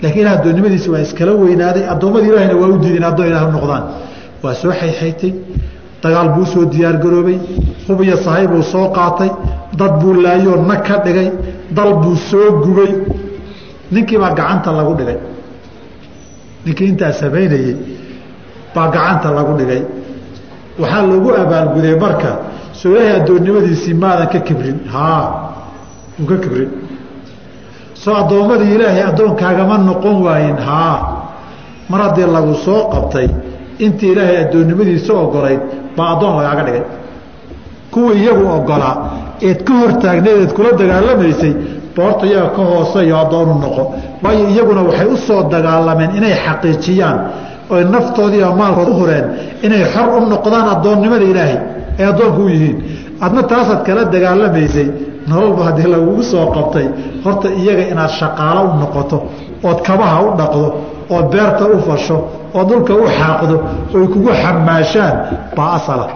Lakiin ilah addoonnimadiisi waa iskala weynaaday addoommadii ilahina waa u diideen addoon ilah noqdaan. Waa soo xayxaytay dagaal buu soo diyaargaroobay hub iyo sahay buu soo qaatay dad buu laayoo nag ka dhigay dal buu soo gubay. Ninkiibaa gacanta lagu dhigay. Ninkii intaa samaynayey baa gacanta lagu dhigay. Waxaa lagu abaalguday marka soo ilaahay addoonnimadiisii maadan ka kibrin. Haa wuu ka kibrin. Soo addoommadii ilaahay addoonkaagama noqon waayin. Haa mar haddii lagu soo qabtay intii ilaahay addoonnimadiisa ogolayd baa addoon lagaaga dhigay. Kuwii iyagu ogolaa eed ka hortaagneed eed kula dagaalamaysay boorta iyaga ka hooseeyo addoonu noqo waayo iyaguna waxay u soo dagaalameen inay xaqiijiyaan oy naftoodiiyo maalkood u hureen inay xor u noqdaan addoonnimada ilaahay ay addoonku yihiin. Adna taasaad kala dagaalamaysay nololba haddii lagugu soo qabtay horta iyaga inaad shaqaalo u noqoto ood kabaha u dhaqdo ood beerta u fasho ood dhulka u xaaqdo oy kugu xamaashaan baa asala.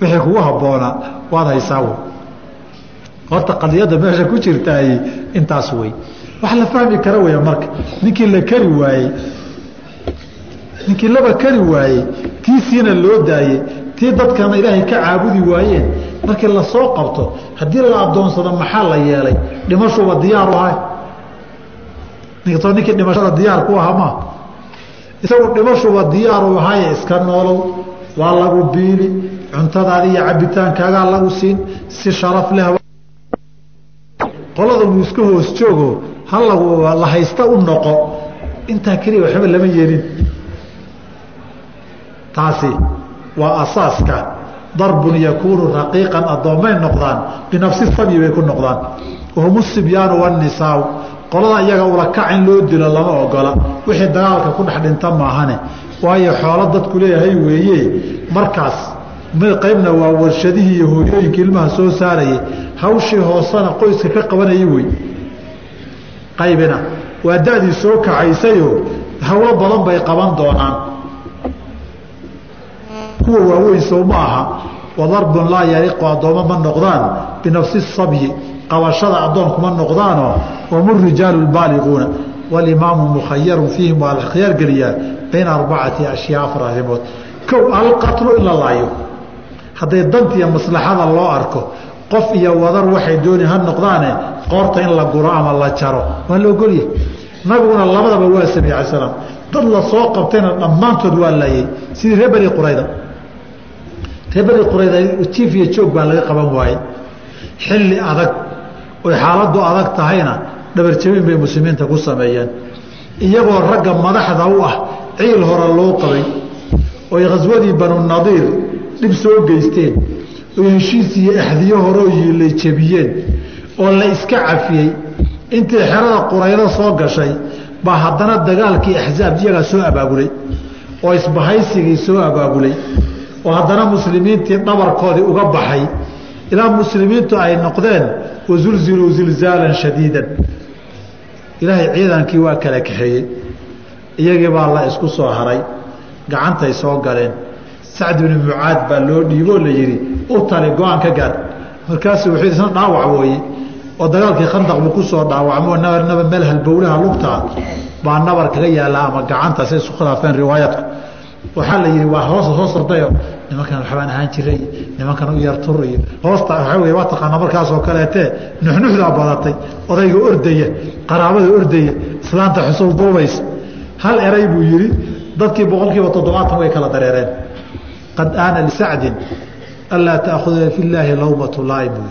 Wixii kugu habboonaa waad haysaa wey horta qadiyadda meesha ku jirtaay intaas wey. Wax la fahmi kara weya marka. Ninkii la keri waayey ninkii laba keri waayey tiisiina loo daayey tii dadkana ilaahay ka caabudi waayeen markii la soo qabto haddii la adoonsado maxaa la yeelay? Dhimashuba diyaaru ninkatoo ninkii dhimashada diyaar ku maa isagu dhimashuba diyaaru ahaye iska noolow. Waa lagu biili cuntadaadi iyo cabitaankaagaa lagu siin si sharaf leh. Qoladanu iska hoos joogo ha lagu la haysta u noqo. Intaa keliya waxba lama yeelin. Taasi waa asaaska darbun yakuunu raqiiqan addoommay noqdaan binafsi sabyi bay ku noqdaan. Wahum sibyaanu wanisaau qolada iyaga ulakac in loo dilo lama ogola. Wixii dagaalka ku dhex dhinta maahane. Waayo xoolo dadku leeyahay weeye markaas qaybna waa warshadihii iyo hooyooyinkii ilmaha soo saarayay. Hawshii hoosena qoyska ka qabanayay wey. Qaybina waa da-dii soo kacaysayoo hawlo badan bay qaban doonaan kuwa waaweyn sow ma aha wadarbun laa yariqu addoommo ma noqdaan binafsi sabyi qabashada addoon kuma noqdaanoo wahum rijaalu baaliquuna walimaamu mukhayarun fiihim waa la khiyaar geliyaa bayna arbacati ashyaa afar arrimood. Kow alqatlu in la laayo. Hadday dantiiyo maslaxada loo arko qof iyo wadar waxay dooni ha noqdaane qoorta in la guro ama la jaro. Waa la ogolyahay nabiguna labadaba waa sameye ala slam dad la qabtayna dhammaantood waa laayay. Sidii reer bani qurayda reer bani qurayda jiif iyo joog baa laga qaban waayey. Xilli adag oy xaaladdu adag tahayna dhabarjabin bay muslimiinta ku sameeyeen. Iyagoo ragga madaxda u ah ciil hore loo qabay oy khaswadii banu nadiir dhib soo geysteen oy heshiis iyo exdiyo horeo yiilay jebiyeen oo la iska cafiyey. Intii xerada quraydo soo gashay baa haddana dagaalkii axsaab iyagaa soo abaabulay oo isbahaysigii soo abaabulay oo haddana muslimiintii dhabarkoodii uga baxay. Ilaa muslimiintu ay noqdeen wasulziluu zilzaalan shadiidan. Ilaahay ciidankii waa kala kaxeeyey. Iyagii baa la isku soo haray gacantay soo galeen. Sacd bni mucaad baa loo dhiiboo la yidhi u tali go'aan ka gaar markaasuu wuxuu isna dhaawac wooye oo dagaalkii khandaq buu ku soo dhaawacmo nabar nabar meel halbowlaha lugtaa baa nabar kaga yaalla ama gacanta say isu khilaafeen riwaayadku waxaa la yidhi waa hoos hoos ordayo nimankan waxbaan ahaan jiray nimankan u yartur iyo hoosta waxaa wey waa taqaana markaasoo kaleetee nuxnuxdaa badatay odayga ordaya qaraabada ordaya islaanta xusul duubaysa hal eray buu yidhi dadkii boqolkiiba toddobaatan way kala dareereen. Qad aana lisacdin anlaa taahuda fi llaahi lawmatu laaim buu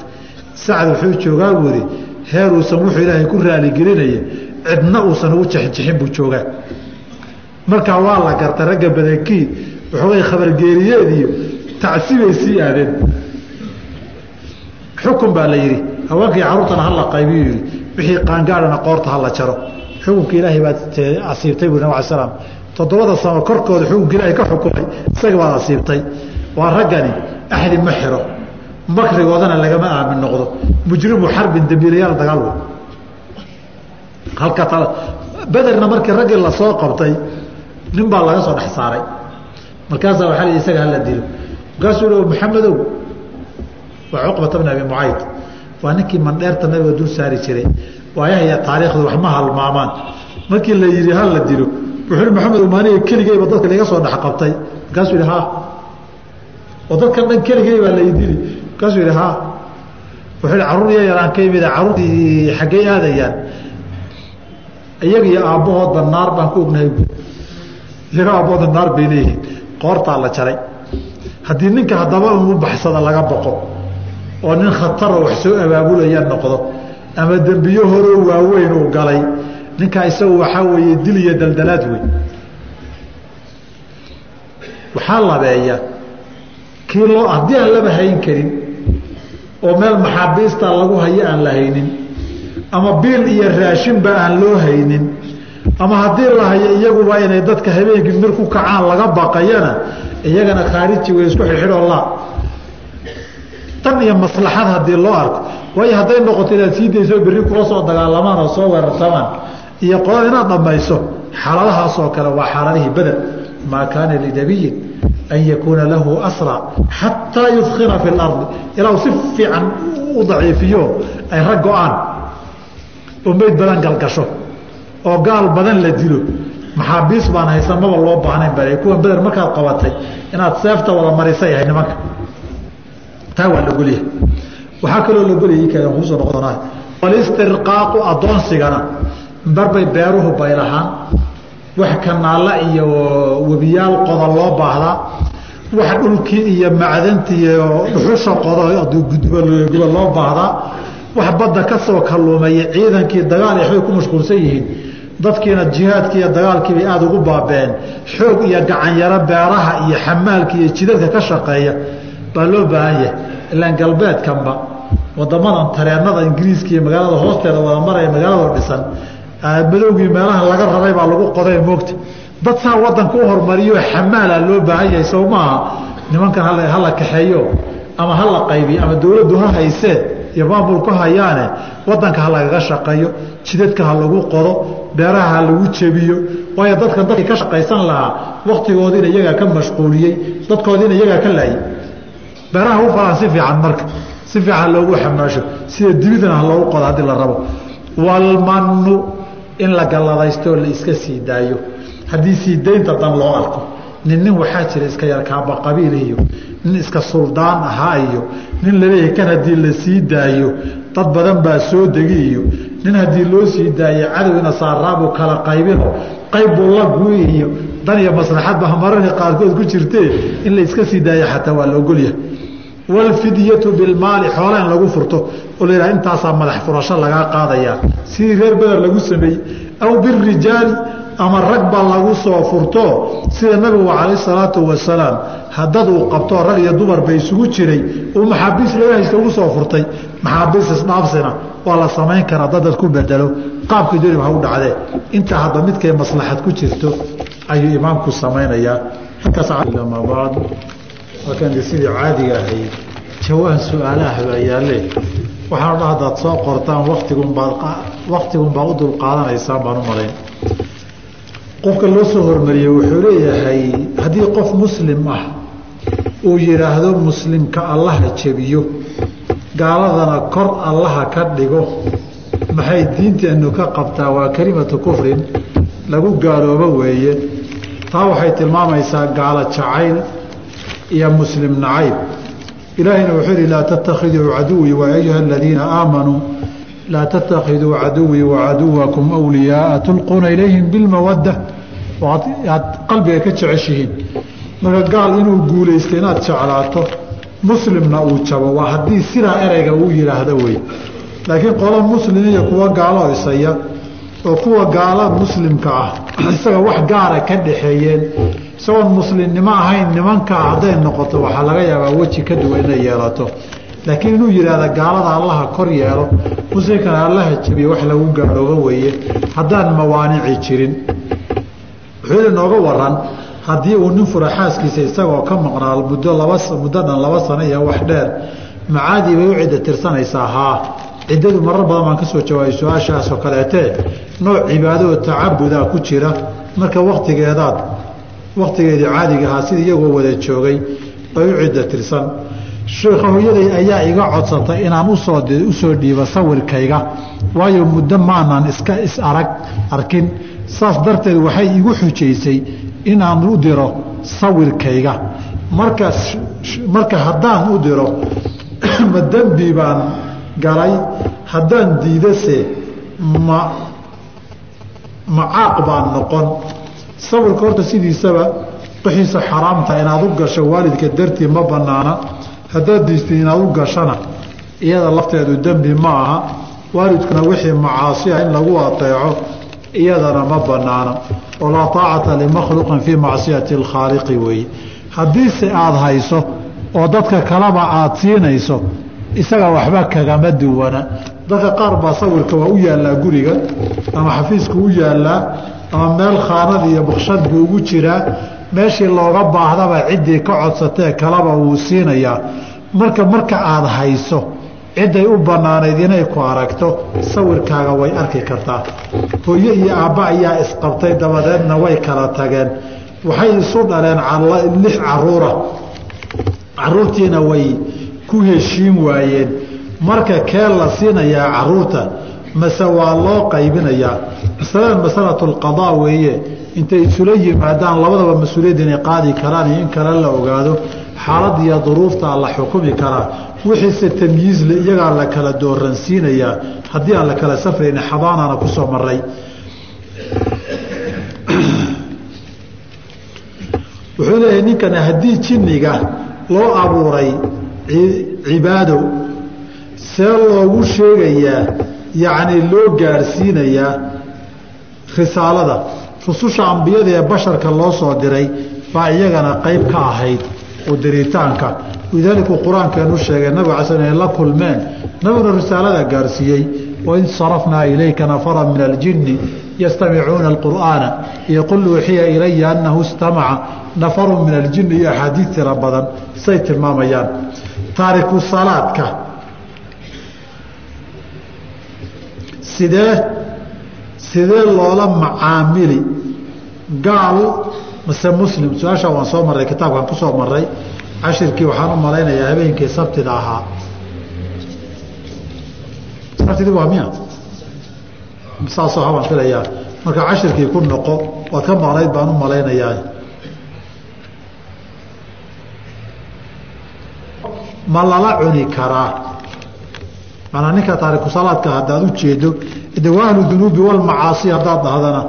sacd wuxuu joogaa buu yidhi heer uusan wuxuu ilaahay ku raaligelinaya cidna uusan ugu jexjexin buu joogaa markaa waa la gartay ragga badankii waxoogay khabargeeriyeed iyo tacsibay sii aadeen. Xukun baa la yidhi haweenkii carruurtana hala qaybiyu yidhi wixii qaangaadhana qoorta hala jaro. Xukunka ilaahay baad asiibtay buri nab slam toddobada sano korkooda xukunka ilaahay ka xukumay isaga baad asiibtay. Waa raggani axdi ma xiro makrigoodana lagama aamin noqdo. Mujrimu xarbin dambiilayaal dagaal wey halka bederna markii raggii la soo qabtay nin baa laga soo dhex saaray. Markaasaa waxaa la isaga hala dilo. Markaasuu maxamedow. Waa cuqbata bn abi mucayd. Waa ninkii mandheerta nabiga dul saari jiray. Waayahaya taariikhdu wax ma halmaamaan. Markii la yidhi ha la dilo. Wuxuu maxamedow maaniga keligeyba dadka laga soo dhex qabtay. Markaasuu yihi ha oo dadkan dhan keligey baa la dili markaasuu yihi ha wuxuu hi carruur ya yaraan ka yimid carruurtii xaggey aadayaan. Iyaga iyo aabbahoodba naar baan ku ognahay iyaga aabbahooda naar bay leeyihiin. Qoortaa la jaray. Haddii ninka haddaba inu baxsada laga boqo oo nin khataroo wax soo abaabulaya noqdo ama dembiyo horoo waaweyn uu galay ninkaa isagu waxaa weeye dil iyo daldalaad wey waxaa labeeya kii loo haddii aan laba hayn karin oo meel maxaabiista lagu hayo aan la haynin ama biil iyo raashinba aan loo haynin ama haddii la hayo iyaguba inay dadka habeenkii mir ku kacaan laga baqayana iyagana khaariji way isku xidhxidhoo la. Tan iyo maslaxad haddii loo arko. Waayo hadday noqoto inaad sii dayso berri kula soo dagaalamaan oo soo weerarsamaan iyo qolada inaad dhammayso xaaladahaasoo kale waa xaaladihii beder maa kaana linabiyin an yakuuna lahu asra xataa yudkina fi lardi ilaa si fiican u daciifiyo ay rag go'aan oo badan galgasho oo gaal badan la dilo. Maxaabiis baan haysan maba loo baahnayn bal kuwan beder markaad qabatay inaad seefta wada marisay ahay nimanka. Taa waa lagolyahay waxaa kaloo lagolyay keen kuusoo noqdonaa walistirqaaqu addoonsigana. Barbay beeruhu baylahaan wax kanaalla iyo webiyaal qoda loo baahdaa. Wax dhulkii iyo macdantii iyo dhuxusha qodo guba loo baahdaa. Wax badda ka soo kalluumaya ciidankii dagaal ay xoog ku mashquulsan yihiin dadkiina jihaadkii iyo dagaalkiibay aada ugu baabeen. xoog iyo gacanyaro beeraha iyo xamaalka iyo jidadka ka shaqeeya. Baa loo baahan yahay. Ilaan galbeedkanba wadamadan tareenada ingiriiska iyo magaalada hoosteeda wada maraya magaalado dhisan madowgii meelaha laga rabay baa lagu qoday moogta. Dad saa wadanka u hormariyo xamaala loo baahan yahay sow maaha nimankan hala kaxeeyo ama hala qaybiyo ama dowladdu ha haysee iyo maamulku hayaane wadanka ha lagaga shaqeeyo jidadka ha lagu qodo beeraha ha lagu jebiyo. Waayo dadkan dadkii ka shaqaysan lahaa waktigoodiina iyagaa ka mashquuliyey dadkoodiina iyagaa ka laayay. Beeraha u si fiican marka si fiican loogu xamaasho sida dibidana ha loogu qodo haddii la rabo. Walmannu in la galladaystooo la iska sii daayo. Haddii sii daynta dan loo arko nin nin waxaa jira iska yarkaaba qabiil iyo nin iska suldaan ahaa iyo nin la leeyahay kan haddii la sii daayo dad badan baa soo degi iyo nin haddii loo sii daayo cadowina saaraabuu kala qaybino qayb buu la guy iyo dan iyo maslaxadba mararka qaarkood ku jirtee in la iska sii daayo xataa waa la ogolyahay walfidyatu bilmaali xoola in lagu furto oo la yidhaha intaasaa madax furasho lagaa qaadayaa sidii reer beder lagu sameeyey aw birijaali ama rag baa lagu soo furto sida nabigu calayh salaatu wasalaam. Hadad uu qabtoo rag iyo dumarba isugu jiray. Uu maxaabiis laga haysta ugu soo furtay. Maxaabiis isdhaafsina waa la samayn karaa dadad ku bedelo. Qaabkii doonib ha u dhacdee intaa hadda midkay maslaxad ku jirto ayuu imaamku samaynayaa. Halkaasama bacd halkan sidii caadiga ahayd jawaan su'aalaha baa yaalle waxaan dha hadaad soo qortaan watigunbaad waktigunbaa u dulqaadanaysaan baan u malayn qofka loo soo hormariyey wuxuu leeyahay haddii qof muslim ah uu yidhaahdo muslimka allaha jebiyo gaaladana kor allaha ka dhigo maxay diinteennu ka qabtaa? Waa kelimatu kufrin lagu gaaloobo weeye. Taa waxay tilmaamaysaa gaalo jacayl iyo muslim nacayb. Ilaahayna wuxuu yihi laa tattakhiduu caduwii wa ayuha aladiina aamanuu laa tattakhiduu caduwii wacaduwakum wliyaaa tulquuna ilayhim bilmawadda aad qalbiga ka jeceshihiin marka gaal inuu guulaysto inaad jeclaato muslimna uu jabo waa haddii sidaa ereyga uu yidhaahdo wey laakiin qolo muslim iyo kuwa gaalo isaya oo kuwa gaala muslimka ah isaga wax gaara ka dhaxeeyeen isagoon muslimnimo ahayn nimankaa hadday noqoto waxaa laga yaabaa weji ka duwan inay yeelato laakiin inuu yidhaahda gaalada allaha kor yeelo muslimkana allaha jabiye wax lagu gaadhoobo weeye haddaan mawaanici jirin. Wuxuu inooga waran haddii uu nin fura xaaskiisa isagoo ka maqnaa muddo laba muddo dhan laba sano iyo wax dheer macaadii bay u cidda tirsanaysaa haa. Ciddadu marar badan baan ka soo jawaabay su'aashaasoo kaleetee nooc cibaado oo tacabudaa ku jira. Marka waktigeedaad caadiga ahaa sida iyagoo wada joogay bay u cidda tirsan sheekha hooyaday ayaa iga codsatay inaan u soo u soo dhiibo sawirkayga. Waayo muddo maanan iska is arag arkin. Saas darteed waxay igu xujaysay inaan u diro sawirkayga. Marka marka haddaan u diro ma dembi baan galay. Haddaan diidase ma macaaq baan noqon. Sawirka horta sidiisaba wixiisa xaraamta inaad u gasho waalidka dartii ma banaana haddaad diistay inaad u gashana iyada lafteedu dembi ma aha waalidkuna wixii macaasi ah in lagu ateeco iyadana ma banaana oo taacata limakhluqin fii macsiyati alkhaaliqi weeye haddiise aada hayso oo dadka kaleba aada siinayso isaga waxba kagama duwana. Dadka qaar baa sawirka waa u yaallaa guriga ama xafiiska u yaallaa ama meel khaanad iyo bukshad buu ugu jiraa meeshii looga baahdaba ciddii ka codsatee kaleba wuu siinayaa. Marka marka aada hayso cidday u bannaanayd inay ku aragto sawirkaaga way arki kartaa. Hooye iyo aabba ayaa isqabtay dabadeedna way kala tageen. Waxay isu dhaleen lix caruura caruurtiina way ku heshiin waayeen. Marka kee la siinayaa carruurta mase waa loo qaybinayaa. Masalada masalatu lqadaa weeye intay isula yimaadaan labadaba mas'uuliyadda inay qaadi karaan iyo in kale la ogaado xaalad iyo duruufta la xukumi karaa. Wixiise tamyiizle iyagaa la kala dooransiinayaa haddii aan la kala safrayni xadaanana ku soo maray wuxuu leeyahay ninkani haddii jinniga loo abuuray cibaado see loogu sheegayaa yacni loo gaadhsiinayaa risaalada rususha ambiyada ee basharka loo soo diray baa iyagana qayb ka ahayd oo diritaanka. Lidaalika qur'aankeenu sheegay nabig ala sl inay la kulmeen nabiguna risaalada gaarsiiyey waid sarafnaa ilayka nafara min aljinni yastamicuuna alqur'aana iyo qul uuxiya ilaya annahu istamaca nafaru min aljinni. Iyo axaadiid tira badan say tilmaamayaan. Taariku salaadka sidee sidee loola macaamili gaal? Mase muslim su'aasha waan soo marray kitaabkan ku soo maray cashirkii waxaan u malaynayaa habeenkii sabtida ahaa. Sabtidii waa miya saasoo habaan filayaa. Marka cashirkii ku noqo waad ka maqnayd baan u malaynayaa. Ma lala cuni karaa. Manaa ninka taariku salaadka haddaad u jeedo ahlu dunuubi walmacaasi haddaad dhahdana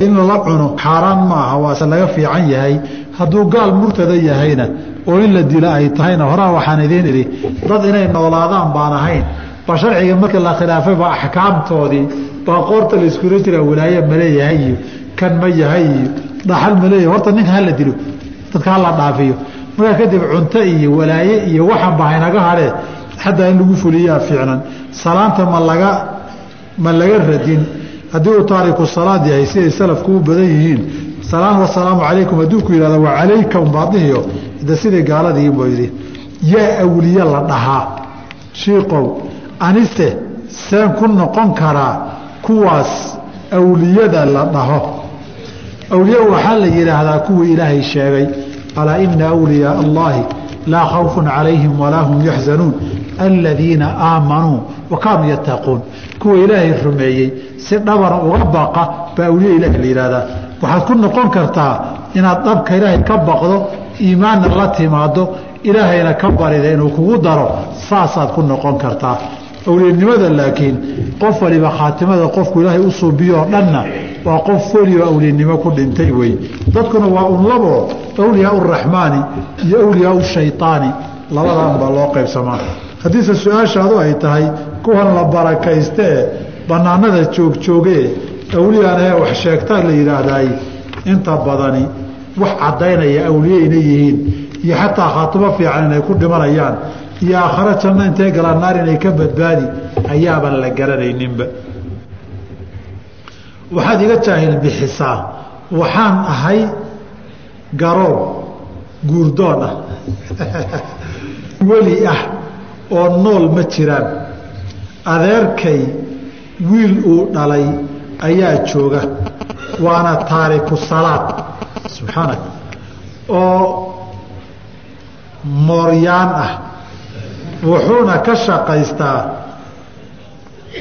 in lala cuno xaaraan maaha waase laga fiican yahay. Hadduu gaal murtada yahayna oo in la dilo ay tahayna horaa waxaan idiin idhi dad inay noolaadaan baan ahayn. Ba sharciga marka la khilaafay ba axkaamtoodii baa qoorta la iskula jiraa walaaye maleeyahay iyo kan ma yahay iyo dhaxal maleeyahay horta ninka hala dilo dadka hala dhaafiyo. Markaa kadib cunto iyo walaaye iyo waxaan ba haynaga hadhee xataa in lagu fuliyaa fiicnan. Salaanta ma laga ma laga radin haddii uu taariku salaad yahay siday salafku u badan yihiin salaam wasalaamu calaykum hadduu ku yihahda waa calayka unbaadihiyo de siday gaaladii moydi yaa awliye la dhahaa shiikow anise seen ku noqon karaa kuwaas awliyada la dhaho. Awliye waxaa la yidhaahdaa kuwii ilaahay sheegay alaa ina awliyaa allahi laa khawfun calayhim walaa hum yaxzanuun aladiina aamanuu wa kaanuu yattaquun kuwa ilaahay rumeeyey si dhabana uga baqa baa awliye ilahi la yihahdaa waxaad ku noqon kartaa inaad dhabka ilaahay ka baqdo iimaanna la timaado ilaahayna ka barida inuu kugu daro saasaad ku noqon kartaa. Awliyanimada laakiin qof waliba khaatimada qofku ilaahay u suubiyoo dhanna waa qof weliba awliyanimo ku dhintay wey dadkuna waa un labo awliyaa uraxmaani iyo awliyaa shayطaani labadan baa loo qaybsamaa. Haddiise su'aashaadu ay tahay kuwan la barakayste ee banaanada joogjoogee awliyaanahee wax sheegtaa la yidhaahdaay inta badani wax caddaynaya awliye inay yihiin iyo xataa khaatimo fiican inay ku dhimanayaan iyo aakhare janno intay galaan naar inay ka badbaadi ayaaban la garanayninba. Waxaad iga jaahil bixisaa waxaan ahay garoob guurdoon ah weli ah oo nool ma jiraan adeerkay wiil uu dhalay ayaa jooga. Waana taariku salaad subxaanak oo mooryaan ah. Wuxuuna ka shaqaystaa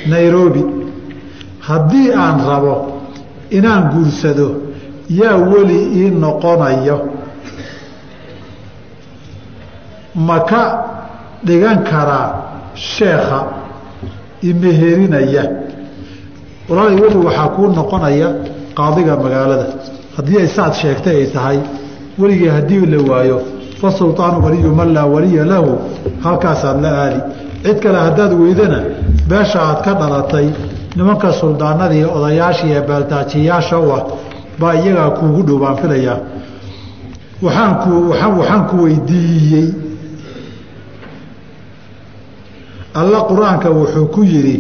nairobi. Haddii aan rabo inaan guursado yaa weli ii noqonayo. Ma ka dhigan karaa sheekha imeherinaya walaalay weli waxaa kuu noqonaya qaadiga magaalada. Haddii ay saad sheegtay ay tahay weligii haddii la waayo fasulطaanu waliyu man laa waliya lahu halkaasaad la aadi. Cid kale haddaad weydana beesha aad ka dhalatay nimanka suldaanada iyo odayaasha iyo baaltaajiyaasha u ah baa iyagaa kuugu dhow baan filayaa waxaan ku weydiiyey alla qur'aanka wuxuu ku yidhi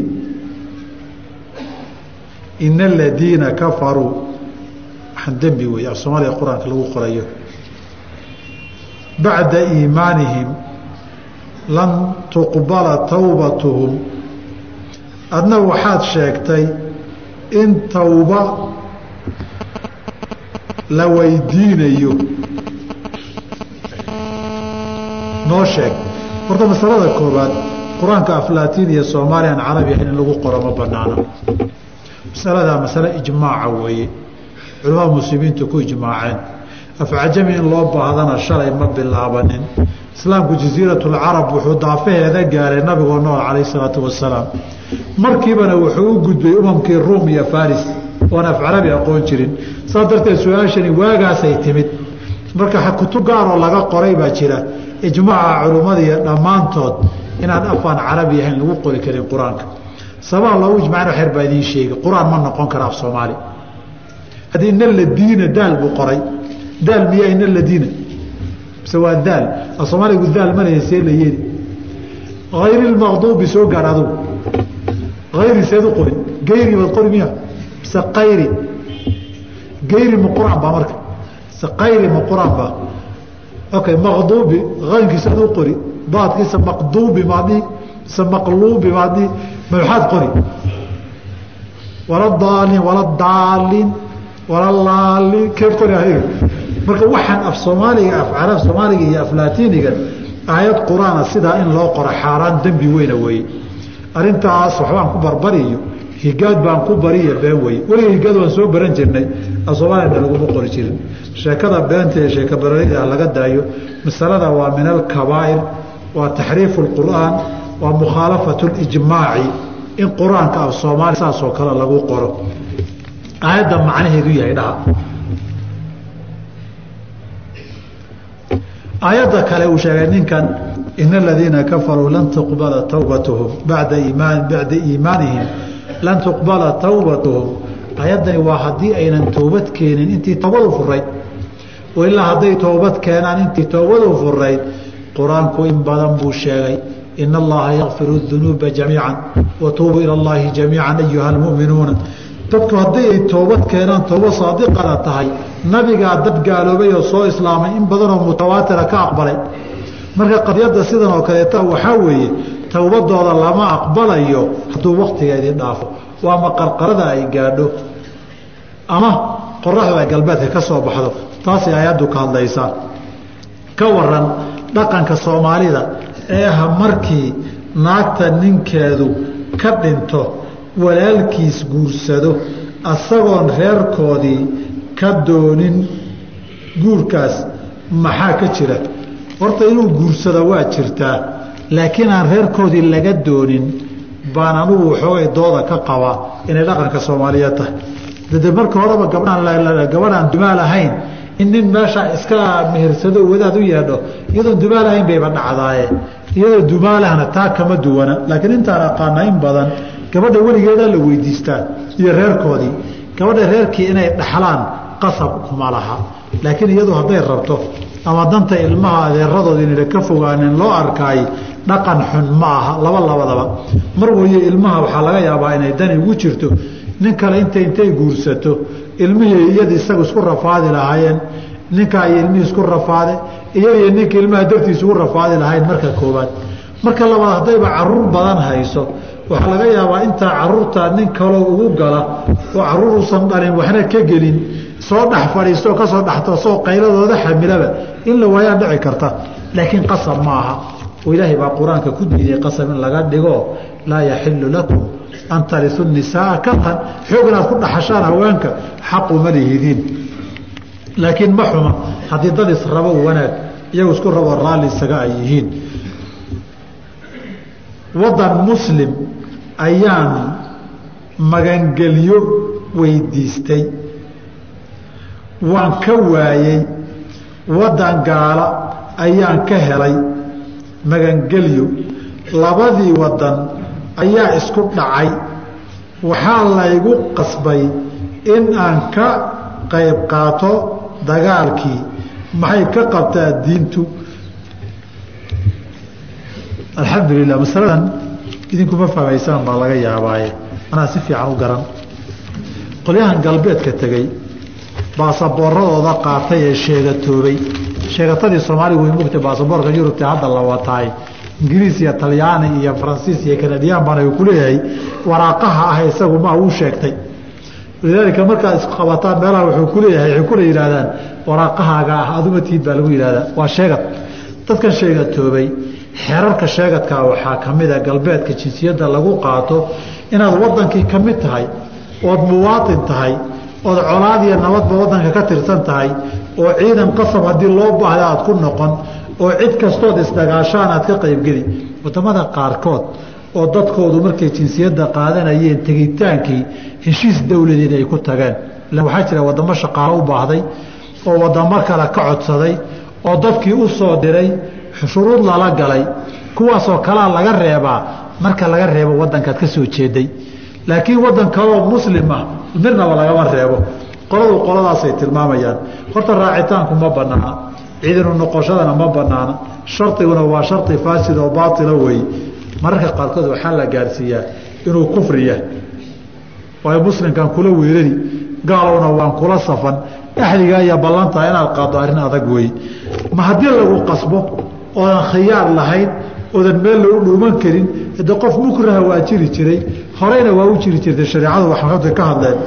ina aladiina kafaruu waxaan dembi weeye af soomaaliya qur'aanka lagu qorayo bacda iimaanihim lan tuqbala towbatuhum adna waxaad sheegtay in towba la weydiinayo. Noo sheeg. Horta masalada koobaad qur'aanka aflaatiin iyo soomaaliyan carabi ahayn in lagu qoro ma banaana masaladaa masale ijmaaca weeye. Culamada muslimiintu ku ijmaaceen. Afcajami in loo baahdana shalay ma bilaabanin. Islaamku jasiiratulcarab wuxuu daafaheeda gaaray nabigoo nool calayh isalaatu wasalaam markiibana wuxuu u gudbay umamkii ruum iyo faris oon af carabi aqoon jirin. Saas darteed su'aashani waagaasay timid. Marka kutub gaaroo laga qoray baa jira. Ijmaaca culimmadiiyo dhammaantood inaan afaan carabi ahayn lagu qori karin qur'aanka. Sabaa loogu ijmacna xeer baa idiin sheegi qur'aan ma noqon kara soomaali. Haddii ina ladiina daal buu qoray daal miyaa ina ladiina mise waa daal? Af soomaaligu daal malaya see la yeeli. Hayri lmaqduubi soo gaadh adugu hayri seed u qori gayri baad qori miya mise kayri gayri ma qur'aan baa marka. Mise kayri ma qur'aan baa? Okay maqduubi aynkiisa ad u qori baadkiisa maqduubi maadhihi mise maqluubi maadhihi ma maxaad qori? Wala daaliin wala daaliin wala laaliin keed qori ahayga marka waxaan af soomaaliga af carab soomaaliga iyo af laatiiniga aayad qur'aana sidaa in loo qoro xaaraan dembi weyna weeye arrintaas waxbaan ku barbariyo higaad baan ku bariyo been weye weliga higaad waan soo baran jirnay af soomaaliyana laguma qori jirin. Sheekada beenta ee sheeka bararida laga daayo masalada waa min alkabaa'ir waa taxriifu lqur'aan waa mukhaalafatu lijmaaci in qur'aanka af soomaaliya saasoo kale lagu qoro. Aayadda macnaheedu yahay dhaha. Aayadda kale uu sheegay ninkan ina aladiina kafaruu lan tuqbala towbatuhum bada iimaan bacda iimaanihim lan tuqbala towbatuhum ayaddani waa haddii aynan toobad keenin intii toobadu furayd ilaa hadday toobad keenaan intii toobadu furayd qur'aanku in badan buu sheegay ina allaha yakfiru dunuuba jamiica watuubu ila allahi jamiica ayuha almuminuuna dadku haddii ay toobad keenaan tooba saadiqana tahay. Nabigaa dad gaaloobay oo soo islaamay in badanoo mutawaatira ka aqbalay. Marka qadyadda sidan oo kaleeta waxaa weeye towbadooda lama aqbalayo hadduu waktigeedii dhaafo. Waa ama qarqarada ay gaadho? Ama qoraxda galbeedka ka soo baxdo? Taasay ayaddu ka hadlaysaa. Ka waran dhaqanka soomaalida ee ah markii naagta ninkeedu ka dhinto walaalkiis guursado asagoon reerkoodii ka doonin guurkaas maxaa ka jira? Horta inuu guursado waa jirtaa laakiin aan reerkoodii laga doonin baan anugu waxoogay dooda ka qabaa inay dhaqanka soomaaliyeed tahay. Dade marka horeba gabdhaan dumaal ahayn in nin meesha iska mehersado wadaad u yeedho iyadoon dumaal ahayn bayba dhacdaaye. Iyadoo dumaalahna taa kama duwana. Laakiin intaan aqaana in badan gabadha weligeedaa la weydiistaa iyo reerkoodii. Gabadha reerkii inay dhaxlaan qasab kuma laha. Laakiin iyadu hadday rabto ama danta ilmaha adeeradooda inayna ka fogaanin loo arkaay dhaqan xun ma aha laba labadaba. Mar weeye ilmaha waxaa laga yaabaa inay dani ugu jirto nin kale inta intay guursato ilmihii iyada isagu isku rafaadi lahaayeen ninkaa iyo ilmihii isku rafaade iyadiyo ninka ilmaha dartiis ugu rafaadi lahayn marka koowaad. Marka labaad haddayba carruur badan hayso. Waxaa laga yaabaa intaa caruurtaa nin kaloo ugu gala oo carruur uusan dhalin waxna ka gelin soo dhex fadhiistooo ka soo dhextoosoo qayladooda xamilaba in la waayaa dhici karta. Laakiin qasab ma aha oo ilaahay baa qur'aanka ku diiday qasab in laga dhigo laa yaxilu lakum an tarisu nisaaa karhan xoog inaad ku dhaxashaan haweenka xaquma lihidiin. Laakiin ma xuma haddii dad israbo wanaag iyagu isku rabo raalli isaga ay yihiin. Waddan muslim ayaan magangelyo weydiistay. Waan ka waayey waddan gaala ayaan ka helay magangelyo labadii waddan ayaa isku dhacay. Waxaa laygu qasbay in aan ka qayb qaato dagaalkii. Maxay ka qabtaa diintu? Alxamdulilah masaladan idinkuma fahmaysaan baa laga yaabaaye. Anaa si fiican u garan. Qolyahan galbeedka tegey baasaboorradooda qaatay ee sheegatoobay sheegatadii soomaaligu way mugtay baasaboorka yurubta hadda la wataay ingiriis iyo talyaani iyo faransiis iyo kanadiyaan baana ku leeyahay. Waraaqaha ah isagu ma uu sheegtay. Walidaalika markaad isqabataan meelaha wuxuu ku leeyahay waxay kula yidhahdaan waraaqahaaga ah aduma tiid baa lagu yidhahdaa. Waa sheegad dadkan sheegatoobay xeerarka sheegadkaa waxaa ka mida galbeedka jinsiyadda lagu qaato inaad wadankii ka mid tahay ood muwaatin tahay ood colaad iyo nabadba wadanka ka tirsan tahay oo ciidan qasab haddii loo baahda aad ku noqon oo cid kastood isdagaashaan aad ka qaybgeli waddamada qaarkood oo dadkoodu markay jinsiyadda qaadanayeen tegitaankii heshiis dowladeed ay ku tageen waxaa jira wadamo shaqaalo u baahday oo wadamo kale ka codsaday oo dadkii u soo diray shuruud lala galay kuwaasoo kalaa laga reebaa. Marka laga reebo wadankaad ka soo jeeday laakiin wadan kaloo muslim ah midnaba lagama reebo. Qoladu qoladaasay tilmaamayaan. Horta raacitaanku ma banaana ciidinu noqoshadana ma banaana shardiguna waa shardi faasid oo baatila weeye mararka qaarkood waxaa la gaarsiiyaa inuu kufriya waayo muslimkan kula weerari gaalowna waan kula safan. Axdigaa iyo ballantaa inaad qaaddo arrin adag weeye ma haddii lagu qasbo oodan khiyaar lahayn oodan meel lagu dhuuman karin de qof mukraha waa jiri jiray horeyna waa u jiri jirtay shareecadu waxmada ka hadleen.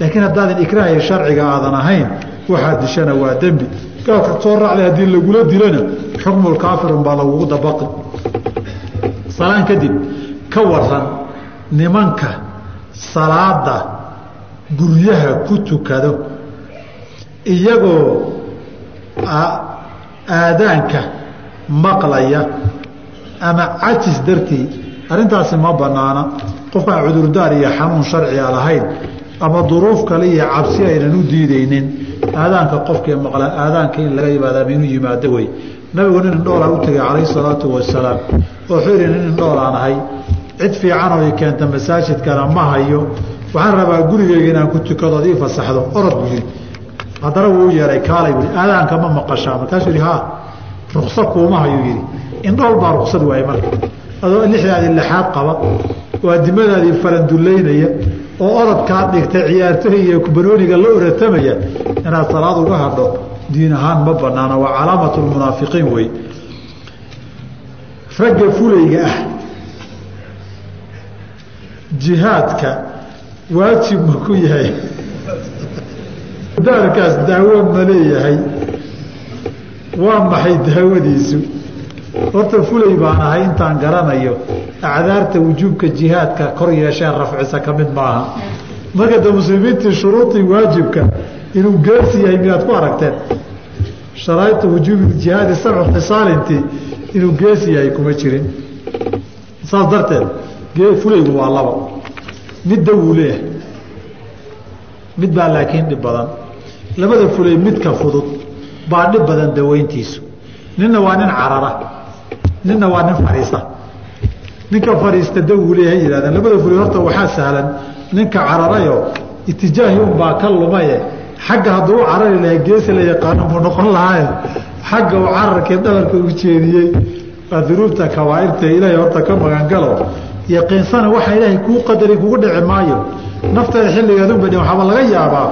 Laakiin haddaadan ikraahi sharciga aadan ahayn waxaad dishana waa dembi. Gaalka soo raacday haddii lagula dilana xukmulkaafirun baa lagugu dabaqi. Salaan kadib ka waran nimanka salaada guryaha ku tukado iyagoo aadaanka maqlaya ama cajis dartii arrintaasi ma banaana qofkaan cudurdaar iyo xanuun sharciga lahayn ama duruuf kale iyo cabsi aynan u diideynin aadaanka qofkii maqla aadaanka in laga yimaadaama inuu yimaado wey. Nabigu nin indhoolaa u tegay calayhi salaatu wasalaam wuxuu yidhi nin indhoolaan ahay cid fiicanoo i keenta masaajidkana ma hayo waxaan rabaa gurigeyga inaan ku tukado ad ii fasaxdo orod buu yidhi. Haddana wuu yeehay kaalay buui aadaanka ma maqashaa. Markaasuu yidhi haa ruksa kuuma hayuu yidhi. Indhool baa ruksad waayey marka adoo lixdaadii lixaad qaba oo adimadaadii farandullaynaya oo orodkaa dhigtay ciyaartoy iyo banooniga la oratamaya inaad salaad uga hadho diin ahaan ma banaana waa calaamatu lmunaafiqiin wey ragga fulayga ah jihaadka waajib ma ku yahay. Daarkaas daawo ma leeyahay waa maxay daawadiisu horta fulay baan ahay intaan garanayo. Acdaarta wujuubka jihaadka kor yeeshee rafcisa ka mid maaha. Marka de muslimiintii shuruudii waajibka inuu geersi yahay miyaad ku aragteen? Sharaaita wujuubi jihaadi sabcu khisaalintii inuu geesi yahay kuma jirin. Saas darteed fulaygu waa laba. Midda wuu leeyahay. Mid baa laakiin dhib badan. Labada fulay midka fudud baa dhib badan daweyntiisu. Ninna waa nin carara ninna waa nin fadhiista ninka fadhiista da wuu leeyahay yihahdeen labada fulay horta waxaa sahlan. Ninka cararayo itijaahi unbaa ka lumaye. Xagga hadduu u carari lahay geesi la yaqaano buu noqon lahaaye xagga uu cararkii dhabarka u jeediyey waa kabaairta ilaahay horta ka magangalo. Yaqiinsana waxa ilaahay kuu qadari kugu dhici maayo. Nafteeda xilligeedunba dhi waxaaba laga yaabaa.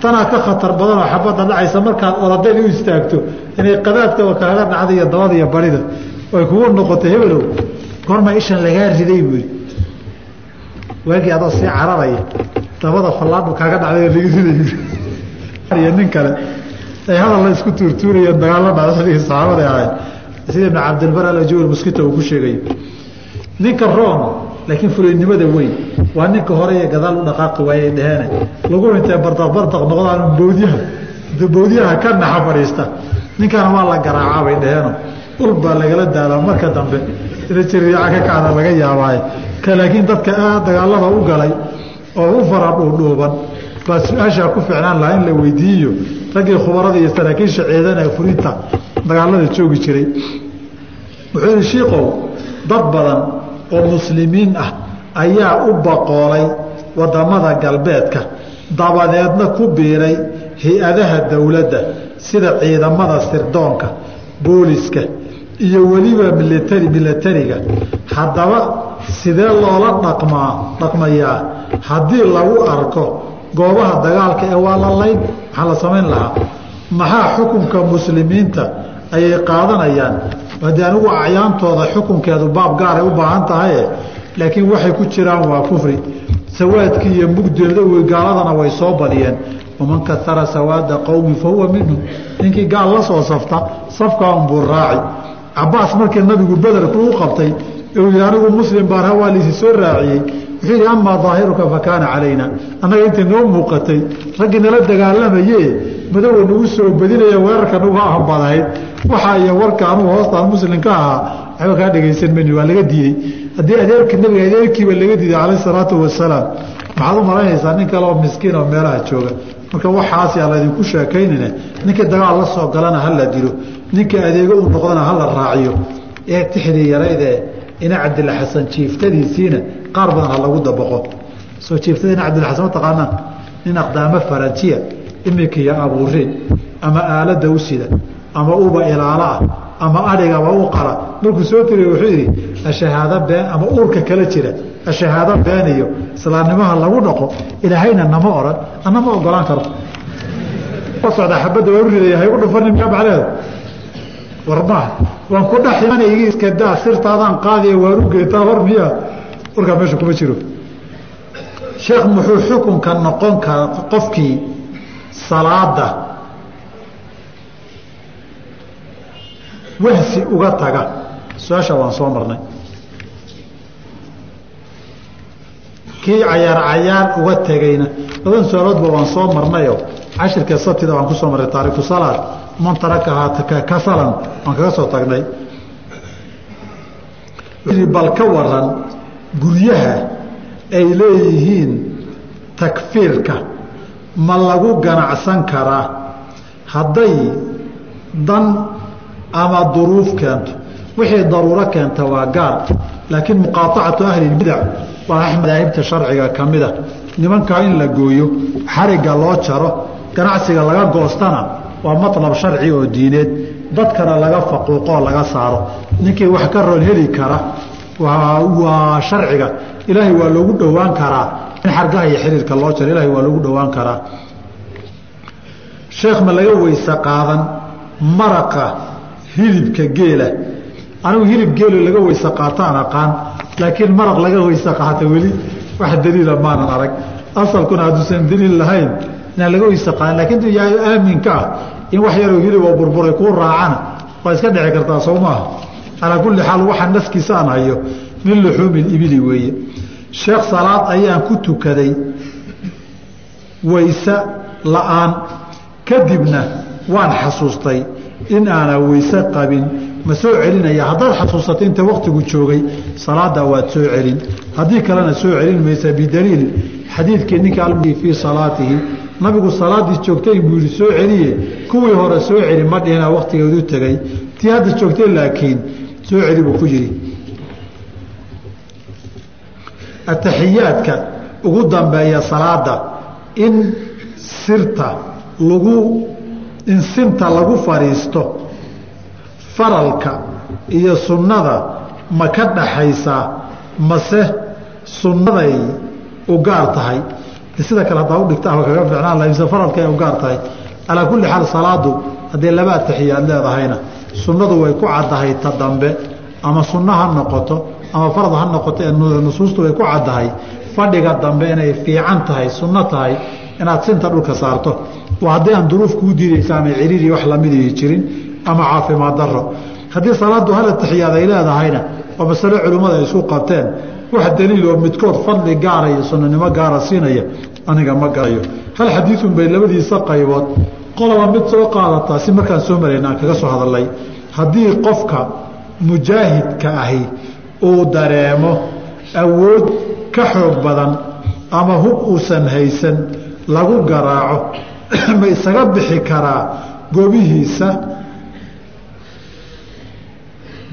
Tanaa ka khatar badanoo xabadda dhacaysa markaad orodeen u istaagto inay qadaadka oo kaaga dhacda iyo dabada iyo barida ay kugu noqotay hebelow goorma ishan lagaa riday buu yidhi. Waagii adoo sii cararaya dabada fallaadhu kaaga dhacday laga riday nin kale ay hadal la isku tuurtuurayeen dagaalo dhacdadii saxaabada ahayd sida ibn cabdilbar alajwal muskita uu ku sheegay ninka room laakiin fulaynimada weyn waa ninka hore gadaal u dhaqaaqi waayey dheheene lagu intee bardaq bardaq noqdaan bawdyaha bawdyaha ka naxa fadhiista. Ninkana waa la garaacaa bay dheheeno ul baa lagala daalaa marka dambe ina jariica ka kacda laga yaabaaye. Laakiin dadka aad dagaalada u galay oo u fara dhuudhuuban baa su'aashaa ku ficnaan lahaa in la weydiiyo raggii khubarada iyo saraakiisha ciidana fulinta dagaalada joogi jiray. Wuxuu yihi shiikow dad badan oo muslimiin ah ayaa u baqoolay waddamada galbeedka dabadeedna ku biiray hay'adaha dowladda sida ciidamada sirdoonka booliska iyo weliba militari milatariga. Haddaba sidee loola dhaqmaa dhaqmayaa haddii lagu arko goobaha dagaalka ee waa la layn maxaa la samayn lahaa. Maxaa xukunka muslimiinta ayay qaadanayaan? Haddii anigu acyaantooda xukunkeedu baab gaaray u baahan tahaye laakiin waxay ku jiraan waa kufri. Sawaadkii iyo mugdeeda gaaladana way soo badiyeen. Waman katara sawaada qowmi fa huwa minhum. Ninkii gaal la soo safta unbuu raaci cabaas markii nabigu bederku u qabtay uu yihi anigu muslim baan hawaa liisi soo raaciyey. Wuxuu yidhi amaa daahiruka fa kaana calayna. Annaga intay noo muuqatay raggii nala dagaalamaye madowa nagu soo badinaya weerarka nagu ahambadahayd waxaa iyo warka anugu hoostaan muslimka ahaa. Waxba kaa dhegaysan mayni waa laga diidey haddii adeerka nabiga adeerkiiba laga diiday calayh salaatu wasalaam maxaad u malaynaysaa nin kale oo miskiin oo meelaha jooga marka waxaas yaa laydinku sheekaynine ninka dagaal la soo galana hala dilo ninka adeego u noqdana hala raaciyo. Ee tixdii yaraydee ina cabdilla xasan jiiftadiisiina qaar badan ha lagu dabaqo. Soo jiiftada ina cabdilla xasan ma taqaanaan nin aqdaamo faranjiya imikiyo abuureen ama aaladda u sida ama uba ilaalo ah ama adhigaba u qala markuu soo tiriy wuxuu yidhi ashahaado been ama uurka kala jira ashahaado been iyo islaamnimaha lagu dhaqo ilaahayna nama oran ana ma ogolaan karo. Socdaa xabadda waa u ridaya haygu dhufanin miyaa macneheedu war maaha waan ku dhex imanay iska daa sirtaadaan qaadiya waan u geetaa hor miyaa? Warkaa meesha kuma jiro. Sheekh muxuu xukunka noqon kara qofkii salaada wahsi uga taga? Su'aasha waan soo marnay kii cayaar cayaar uga tegayna. Laban su'aaloodba waan soo marnayo cashirka sabtida waan ku soo marnay taariku salaad man tarakahaa kasalan waan kaga soo tagnay. Bal ka waran guryaha ay leeyihiin takfiirka ma lagu ganacsan karaa hadday dan ama duruuf keento. Wixii daruuro keenta waa gaar laakiin muqaaacatu ahlilbidac waa madaahibta sharciga ka mida nimankaa in la gooyo xarigga loo jaro ganacsiga laga goostana waa matlab sharci oo diineed. Dadkana laga faquuqoo laga saaro. Ninkii wax ka rool heli kara waa sharciga. Ilaahay waa loogu dhowaan karaa. In xargaha iyo xiriirka loo jaro ilahay waa loogu dhowaan karaa. Sheekh ma laga weyse qaadan maraqa hilibka geela. Anigu hilib geelo laga weyse qaataan aqaan laakiin maraq laga weyse qaata weli. Wax daliila maanan arag. Asalkuna hadduusan daliil lahayn inaan laga weyse qaadan. Lakin intuu yahay aaminka ah in wax yaroo hilib oo burburay kuu raacana waa iska dhici kartaa soo maaha calaa kulli xaal waxa naskiisa aan hayo min luxuumi ibili weeye. Sheekh salaad ayaan ku tukaday weyse la'aan. Kadibna waan xasuustay in aanaa weyse qabin ma soo celinaya. Haddaad xasuusatay inta waktigu joogay salaada waad soo celin. Haddii kalena soo celin maysa bidaliil. Xadiidkii ninka fii salaatihi nabigu salaadii joogtay buu yihi soo celiye. Kuwii hore soo celi ma dhihina waktigeedu tegay. Tii hadda joogtay laakiin soo celi buu ku yidhi. Ataxiyaadka ugu dambeeya salaada in sirta lagu in sinta lagu fadhiisto faralka iyo sunnada ma ka dhaxaysaa mase sunnaday u gaar tahay? Sida kale haddaa udhigta ah kaga ficnaan laha mise faralka ay u gaar tahay? Calaa kulli xaal salaadu haddii laba ataxiyaad leedahayna sunnadu way ku caddahay ta dambe ama sunno ha noqoto ama farad ha noqoto ee nusuustu way ku caddahay fadhiga dambe inay fiican tahay sunno tahay inaad sinta dhulka saarto. Waa haddii aan duruuf kuu diidaysa ama ciriiri wax lamidii jirin ama caafimaad daro haddii salaadu hal atixiyaad ay leedahayna oo masale culimmada ay isku qabteen wax daliil oo midkood fadli gaara iyo sunnanimo gaara siinaya aniga ma garayo hal xadiidun bay labadiisa qaybood. Qoloba mid soo qaadataa si markaan soo marayna aan kaga soo hadalnay haddii qofka mujaahidka ahi uu dareemo awood ka xoog badan ama hub uusan haysan lagu garaaco ma isaga bixi karaa goobihiisa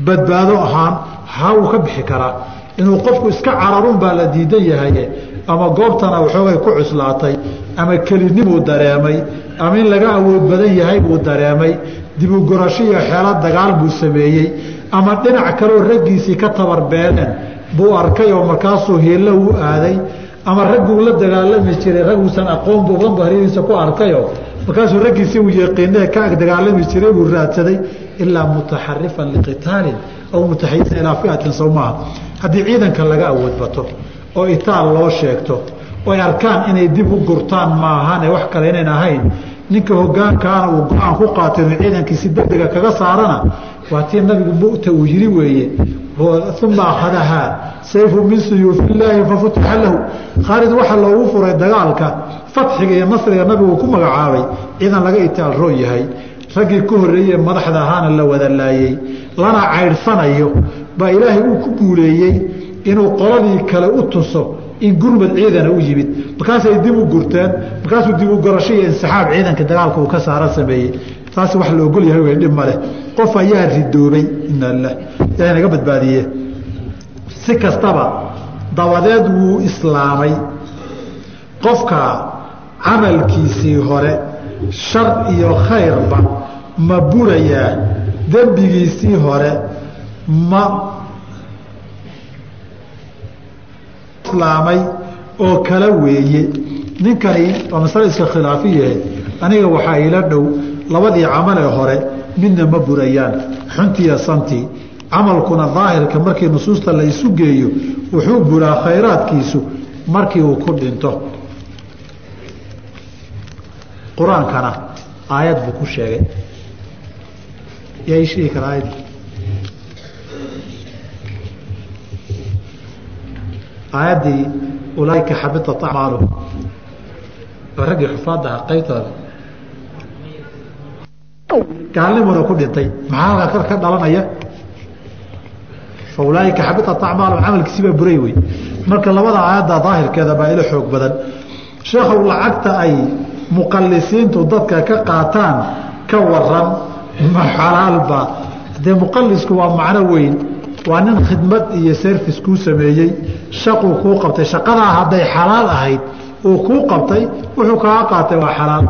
badbaado ahaan haa wuu ka bixi karaa. Inuu qofku iska cararun baa la diidan yahaye ama goobtana waxoogay ku cuslaatay ama kelinimuu dareemay ama in laga awood badan yahay buu dareemay dibugurasho iyo xeelo dagaal buu sameeyey ama dhinac kaleoo raggiisii ka tabarbeeleen buu arkay oo markaasuu hiillo u aaday ama ragguu la dagaalami jiray raguusan aqoon buubanbu haryadiisa ku arkayo markaasuu raggiisii uu yaqiinee ka ag dagaalami jiray buu raadsaday ilaa mutaxarifan liqitaalin aw mutaxayisan ilaa fiatin sow haddii ciidanka laga awood oo itaal loo sheegto oy arkaan inay dib u gurtaan maahane wax kale inayn ahayn ninka hogaankaana uu go'aan ku qaatay inuu ciidankiisi degdega kaga saarana waa tii nabigu mu'ta uu yiri weeye uma akhadahaa sayfu min suyuufi illaahi fafutixa lahu. Khaalid waxaa loogu furay dagaalka fatxiga iyo nasriga nabigu ku magacaabay ciidan laga itaal roon yahay raggii ka horreeyey ee madaxda ahaana la wada laayey lana caydhsanayo baa ilaahay uu ku guuleeyey inuu qoladii kale u tuso in gurmad ciidana u yimid. Markaasay dib u gurteen markaasuu dib u gorasho iyo insixaab ciidanka dagaalka uu ka saara sameeyey. Taas wax la ogol yahay wey dhib maleh qof ayaa ridoobay ina lah ilahay naga badbaadiye. Si kastaba dabadeed wuu islaamay. Qofka camalkiisii hore shar iyo khayrba ma burayaa dembigiisii hore ma islaamay oo kala weeye. Ninkani waa masale iska khilaafiyahe aniga waxaa ila dhow labadii camalee hore midna ma burayaan. Xuntiiyo santii camalkuna daahirka markii nusuusta la isu geeyo wuxuu buraa khayraadkiisu markii uu ku dhinto. Qur'aankana aayad buu ku sheegay yaa ii sheegi kara aayad aayaddii ulaaika xabitat acmaaluhum oo raggii xufaadda ah qaybtooda gaalnimuna ku dhintay. Maxaa halkaa ka dhalanaya? Fa ulaaika xabitat acmaalum camalkiisi baa buray wey. Marka labada aayadda daahirkeeda baa ilo xoog badan. Sheekhow lacagta ay muqalisiintu dadka ka qaataan ka waran ma xalaalba dee muqalisku waa macno weyn waa nin khidmad iyo service kuu sameeyey. Shaquu kuu qabtay. Shaqadaa hadday xalaal ahayd uu kuu qabtay wuxuu kaa qaatay waa xalaal